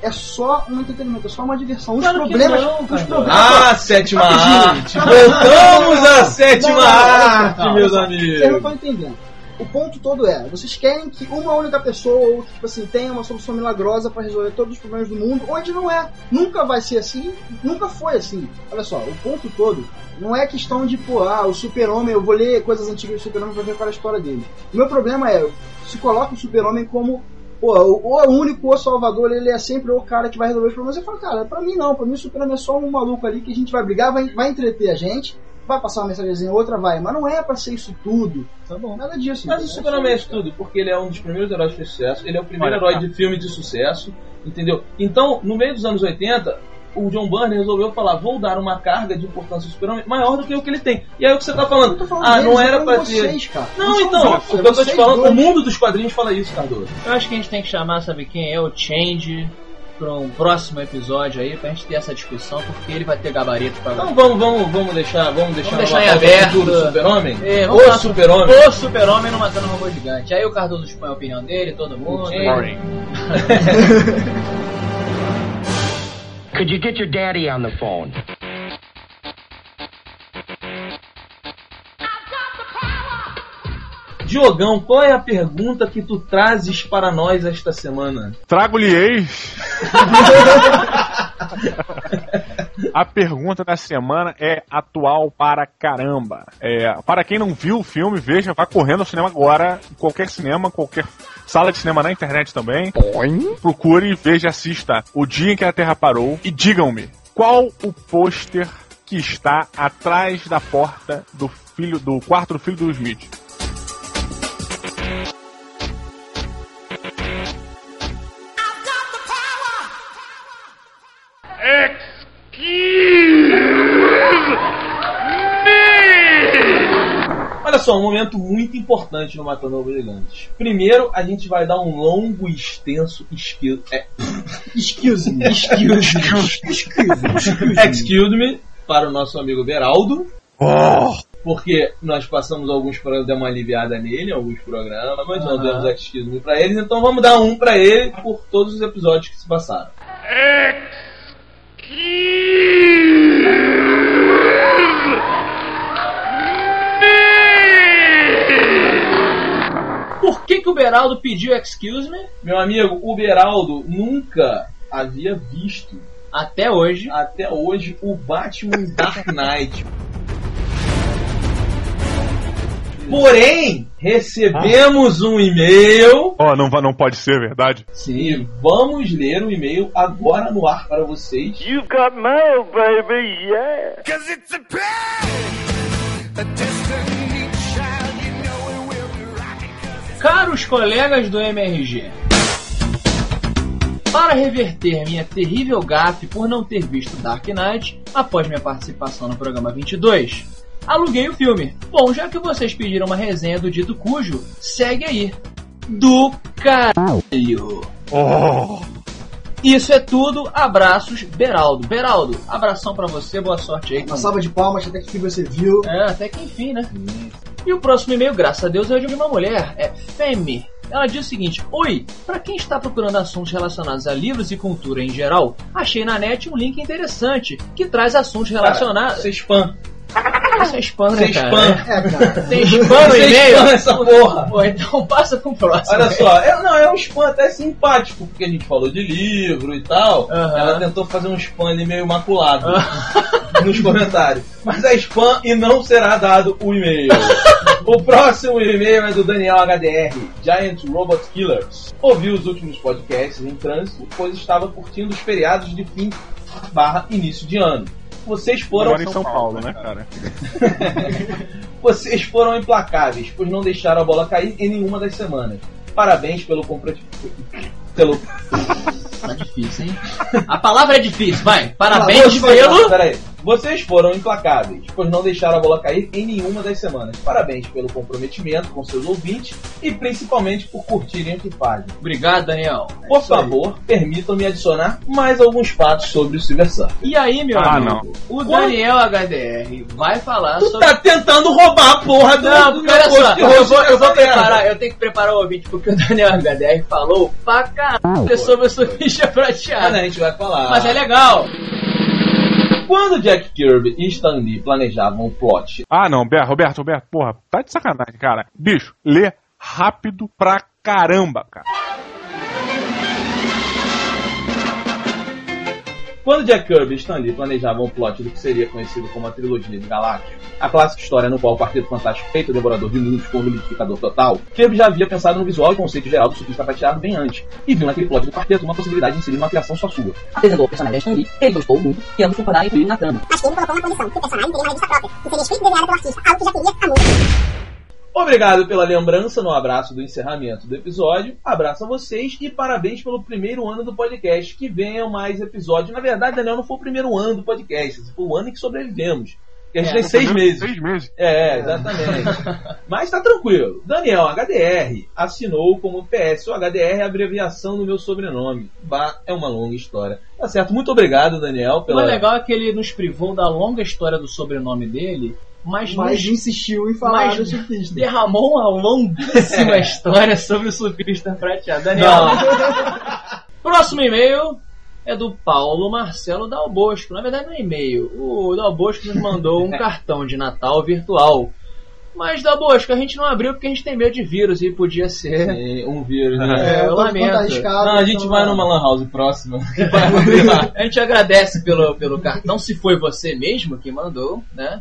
é só um entretenimento, é só uma diversão. Os Claro problemas. não, os problemas Ah, sétima arte! Voltamos à sétima arte, meus amigos! Vocês não estão entendendo. O ponto todo é, vocês querem que uma única pessoa, ou tipo assim, tenha uma solução milagrosa para resolver todos os problemas do mundo, onde não é. Nunca vai ser assim, nunca foi assim. Olha só, o ponto todo não é questão de, pô, ah, o super-homem, eu vou ler coisas antigas do super-homem pra ver qual é a história dele. O meu problema é, se coloca o super-homem como Pô, o, único, o salvador, ele é sempre o cara que vai resolver os problemas. Eu falo, cara, pra mim não, pra mim o Superman é só um maluco ali que a gente vai brigar, vai, vai entreter a gente, vai passar uma mensagenzinha, outra vai, mas não é pra ser isso tudo. Tá bom. Nada disso. Mas o? Superman é isso tudo, porque ele é um dos primeiros heróis de sucesso, ele é o primeiro Olha, herói tá. de filme de sucesso, entendeu? Então, no meio dos anos 80, o John Byrne resolveu falar, vou dar uma carga de importância ao Superman maior do que o que ele tem. E aí o que você tá Eu falando? tô falando Ah, deles, não eu tô era falando pra ter... vocês, cara. Não, são então, o que eu tô te falando, o dois. mundo dos quadrinhos fala isso, Cardoso. Eu acho que a gente tem que chamar, sabe quem é? O Change para um próximo episódio aí, pra gente ter essa discussão, porque ele vai ter gabarito pra Então vamos, vamos, vamos deixar, vamos deixar, Vamos deixar em aberto. futuro do Super-Homem? É, o Super-Homem. O super-homem não matando um robô gigante. Aí o Cardoso expõe a opinião dele, todo mundo. Boring. Could you get your daddy on the phone? Diogão, qual é a pergunta que tu trazes para nós esta semana? Trago-lhe. A pergunta da semana é atual para caramba. É, para quem não viu o filme, veja, vá correndo ao cinema agora, em qualquer cinema, qualquer sala de cinema na internet também. Procure, veja, assista O Dia em que a Terra Parou e digam-me qual o pôster que está atrás da porta do filho do quarto filho do Smith. Olha só, um momento muito importante no Matando Robôs Gigantes. Primeiro, a gente vai dar um longo e extenso excuse, é, Excuse me. excuse, Excuse me. excuse me para o nosso amigo Beraldo. Porque nós passamos alguns programas, demos uma aliviada nele, alguns programas, mas não demos excuse me pra eles, então vamos dar um pra ele por todos os episódios que se passaram. Por que, que o Beraldo pediu excuse me? Meu amigo, o Beraldo nunca havia visto Até hoje. até hoje o Batman Dark Knight. Porém, recebemos um e-mail Oh, não, não pode ser verdade? e vamos ler o e-mail agora no ar para vocês. You've got mail, baby, yeah. Caros colegas do MRG, para reverter minha terrível gafe por não ter visto Dark Knight após minha participação no programa 22, aluguei o filme. Bom, já que vocês pediram uma resenha do dito cujo, segue aí. Do caralho. Oh, Isso é tudo. Abraços, Beraldo. Beraldo, abração pra você, boa sorte aí. Uma salva de palmas até que você viu. É, até que enfim, né? E o próximo e-mail, graças a Deus, é de uma mulher, é Femi. Ela diz o seguinte: Oi, para quem está procurando assuntos relacionados a livros e cultura em geral, achei na net um link interessante que traz assuntos relacionados. Você spam. Isso é spam, Você né, cara? spam. É, cara. Tem spam no Você e-mail? spam essa porra. Pô, então passa pro próximo. Olha só, é, não, é um spam até simpático, porque a gente falou de livro e tal. Ela tentou fazer um spam ali meio maculado nos comentários. Mas é spam e não será dado o e-mail. o próximo e-mail é do Daniel HDR, Giant Robot Killers. Ouvi os últimos podcasts em trânsito, pois estava curtindo os feriados de fim barra início de ano. Vocês foram Agora em São Paulo, né, cara? vocês foram implacáveis, pois não deixaram a bola cair em nenhuma das semanas. Parabéns pelo compre- pelo Tá difícil, hein? A palavra é difícil, vai. Parabéns pelo. Peraí, Vocês foram implacáveis, pois não deixaram a bola cair em nenhuma das semanas. Parabéns pelo comprometimento com seus ouvintes e principalmente por curtirem o que fazem. Obrigado, Daniel. Por favor, permitam-me adicionar mais alguns fatos sobre o Silver Surfer. E aí, meu Ah, amigo? O Daniel HDR vai falar Tu sobre. tá tentando roubar a porra do Não, do olha só, que eu vou, eu vou preparar, eu tenho que preparar o ouvinte, porque o Daniel HDR falou pra caralho sobre o surfista prateado. não, a gente vai falar. Mas é legal. Quando Jack Kirby e Stan Lee planejavam o plot Ah, não, Ber- Roberto, Roberto, porra, tá de sacanagem, cara. Bicho, lê rápido pra caramba, cara. Quando Jack Kirby e Stan Lee planejavam o plot do que seria conhecido como a trilogia de Galácticos, a clássica história no qual o Quarteto Fantástico feito o Devorador de Mundos com o Liquidificador Total, Kirby já havia pensado no visual e conceito geral do surfista prateado bem antes, e viu naquele plot do quarteto uma possibilidade de inserir uma criação só sua. apresentou o personagem Stan Lee, ele gostou muito e ambos concordaram em incluir na trama. Mas ele colocou na condição que o personagem teria uma revista própria, que seria escrita e desenhada pelo artista, algo que já teria há muito. Obrigado pela lembrança no abraço do encerramento do episódio. Abraço a vocês e parabéns pelo primeiro ano do podcast. Que venham mais episódios. Na verdade, Daniel, não foi o primeiro ano do podcast, foi o ano em que sobrevivemos. Porque a gente É, tem seis meses. Seis meses. É, exatamente. Mas tá tranquilo. Daniel HDR assinou como PS. O HDR é a abreviação do meu sobrenome. Bah, é uma longa história. Tá certo. Muito obrigado, Daniel, O pela. mais legal é que ele nos privou da longa história do sobrenome dele, mas, Mas nos insistiu em falar do surfista. derramou uma longuíssima história sobre o surfista prateado. Daniel, próximo e-mail é do Paulo Marcelo Dal Bosco. Na verdade, não é e-mail. O Dal Bosco nos mandou um cartão de Natal virtual. Mas, Dal Bosco, a gente não abriu porque a gente tem medo de vírus e podia ser. Sim, um vírus, né? É, eu tanto quanto lamento. arriscado, Não, a gente então, vai numa lan house próxima. que. A gente agradece pelo, pelo cartão, se foi você mesmo que mandou, né?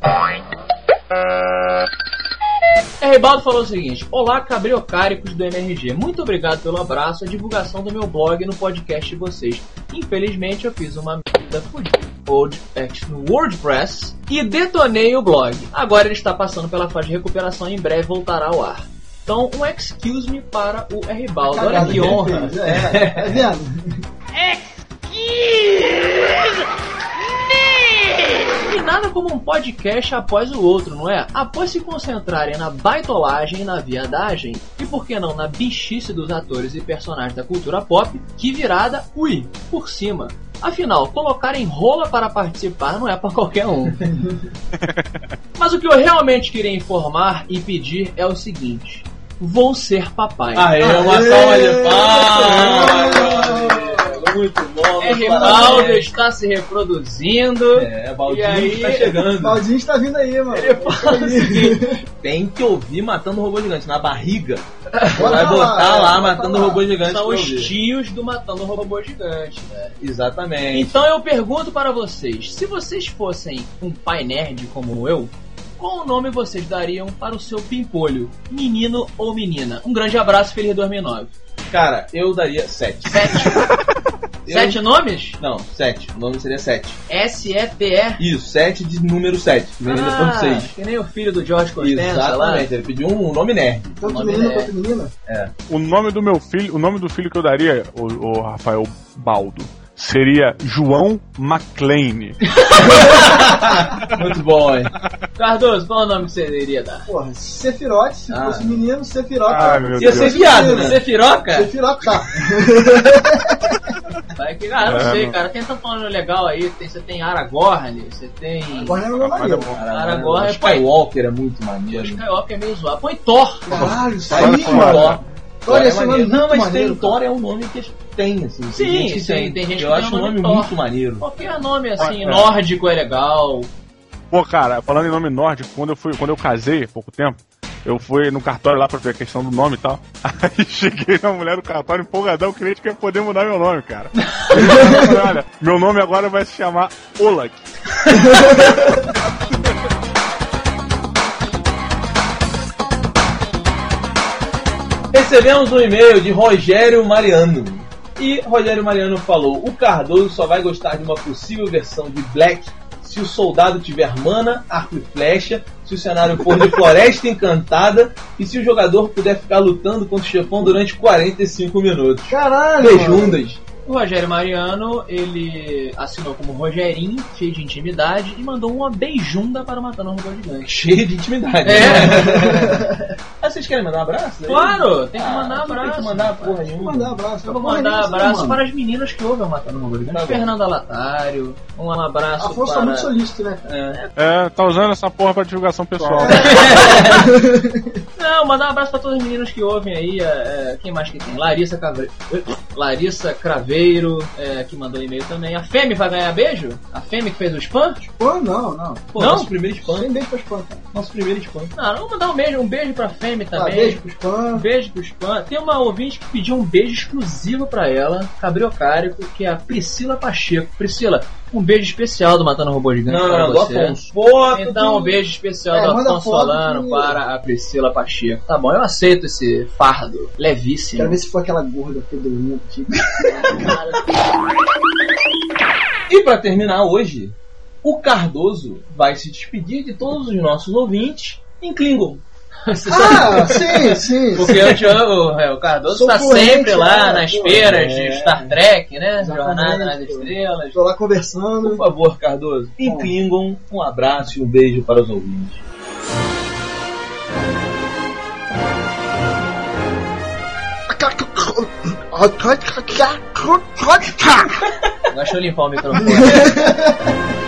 É, Ribaldo falou o seguinte: Olá, cabriocáricos do MRG. Muito obrigado pelo abraço e a divulgação do meu blog no podcast de vocês. Infelizmente, eu fiz uma merda fodida é, WordPress e detonei o blog. Agora ele está passando pela fase de recuperação e em breve voltará ao ar. Então, um excuse me para o R. Baldo. Olha que ele honra. fez, É, tá vendo? E nada como um podcast após o outro, não é? Após se concentrarem na baitolagem e na viadagem, e por que não na bichice dos atores e personagens da cultura pop, que virada, ui, por cima. Afinal, colocarem rola para participar não é para qualquer um. Mas o que eu realmente queria informar e pedir é o seguinte: vou ser papai. Aê, uma salva de palmas! Muito bom, é, Rivaldo está se reproduzindo. É, Baldinho E aí- tá chegando. O Baldinho está vindo aí, mano. Ele fala o seguinte: Tem que ouvir Matando o Robô Gigante na barriga. Bota Vai botar lá, lá, é, Matando. Robô Gigante. são os ouvir. tios do Matando o Robô Gigante, né? Exatamente. Então eu pergunto para vocês: se vocês fossem um pai nerd como eu, qual nome vocês dariam para o seu pimpolho? Menino ou menina? Um grande abraço, feliz 2009. Cara, eu daria 7. Sete. Sete nomes? Não, 7. O nome seria 7. S-E-T-E. Isso, 7 de número 7. Vem depois do Ah, 6. que nem o filho do George Costanza lá. Exatamente, ele pediu um nome nerd. Tanto nome menino é- quanto menina. O nome do meu filho, o nome do filho que eu daria, o, o Rafael Baldo, seria João McLean. Muito bom, hein? Cardoso, qual é o nome que você iria dar? Porra, Sefirote, se Ah. fosse menino, Sefirote. Ai, meu Ia Deus. ser viado, né? Sefirote tá. Vai que, ah, não É, sei, não- cara. Tem tanto nome legal aí. Tem, você tem Aragorn, você tem. Agora é meu marido. Aragorn é Skywalker é muito maneiro. Skywalker é meio zoado. Põe Thor. Caralho, isso Aí, aí, Thor. mano. Thor é esse nome maneiro. é Não, mas maneiro, tem Thor é um nome que tem, assim. Sim, tem gente sim, tem. tem gente Eu que tem acho o nome nome muito maneiro. Qualquer nome assim, Ah, é. nórdico é legal. Pô, cara, falando em nome nórdico, quando eu fui, quando eu casei, há pouco tempo, eu fui no cartório lá pra ver a questão do nome e tal. Aí cheguei na mulher do cartório empolgadão, o cliente quer poder mudar meu nome, cara. Falei, Olha, meu nome agora vai se chamar Olak. Recebemos um e-mail de Rogério Mariano. E Rogério Mariano falou: O Cardoso só vai gostar de uma possível versão de Black se o soldado tiver mana, arco e flecha, se o cenário for de floresta encantada e se o jogador puder ficar lutando contra o chefão durante 45 minutos. Caralho. mano. O Rogério Mariano, ele assinou como Rogerinho, cheio de intimidade, e mandou uma beijunda para o Matando um Robô Gigante. Cheio de intimidade. É. ah, vocês querem mandar um abraço? Claro, tem que Ah, mandar não abraço. Tem que mandar porra nenhuma. mandar abraço. Eu vou mandar precisa, abraço para as meninas que ouvem o Matando um Robô Gigante. Tá. Fernanda Latário, um abraço Afonso tá para... muito solícito, né? cara? É, tá usando essa porra pra divulgação pessoal. Não, mandar um abraço pra todas as meninas que ouvem aí. é, é, quem mais que tem? Larissa Craveiro, Larissa Craveiro, é, que mandou e-mail também. A Femi vai ganhar beijo? A Femi que fez o spam? Pô, não, não. Pô, Não? nosso primeiro spam. Sem beijo pra spam, cara. Nosso primeiro spam. Não, vamos mandar um beijo, um beijo pra Femi Tá, também. beijo pro spam. Beijo pro spam. Tem uma ouvinte que pediu um beijo exclusivo pra ela, cabriocárico, que é a Priscila Pacheco. Priscila, um beijo especial do Matando Robô Gigante Não, para não, do você. Afonso. Foto Então, um beijo especial É, do Afonso Solano que- para a Priscila Pacheco. Tá bom, eu aceito esse fardo levíssimo. Quero ver se for aquela gorda fedorenta, tipo. E pra terminar hoje, o Cardoso vai se despedir de todos os nossos ouvintes em Klingon. Ah, sim, sim. Porque o, Diogo, é, o Cardoso Sou está sempre lá nas Pô, feiras é. de Star Trek, né? Jornada nas. Estrelas. Tô lá conversando. Por favor, Cardoso, em Bom. Klingon, um abraço e um beijo para os ouvintes. Deixa eu limpar o microfone.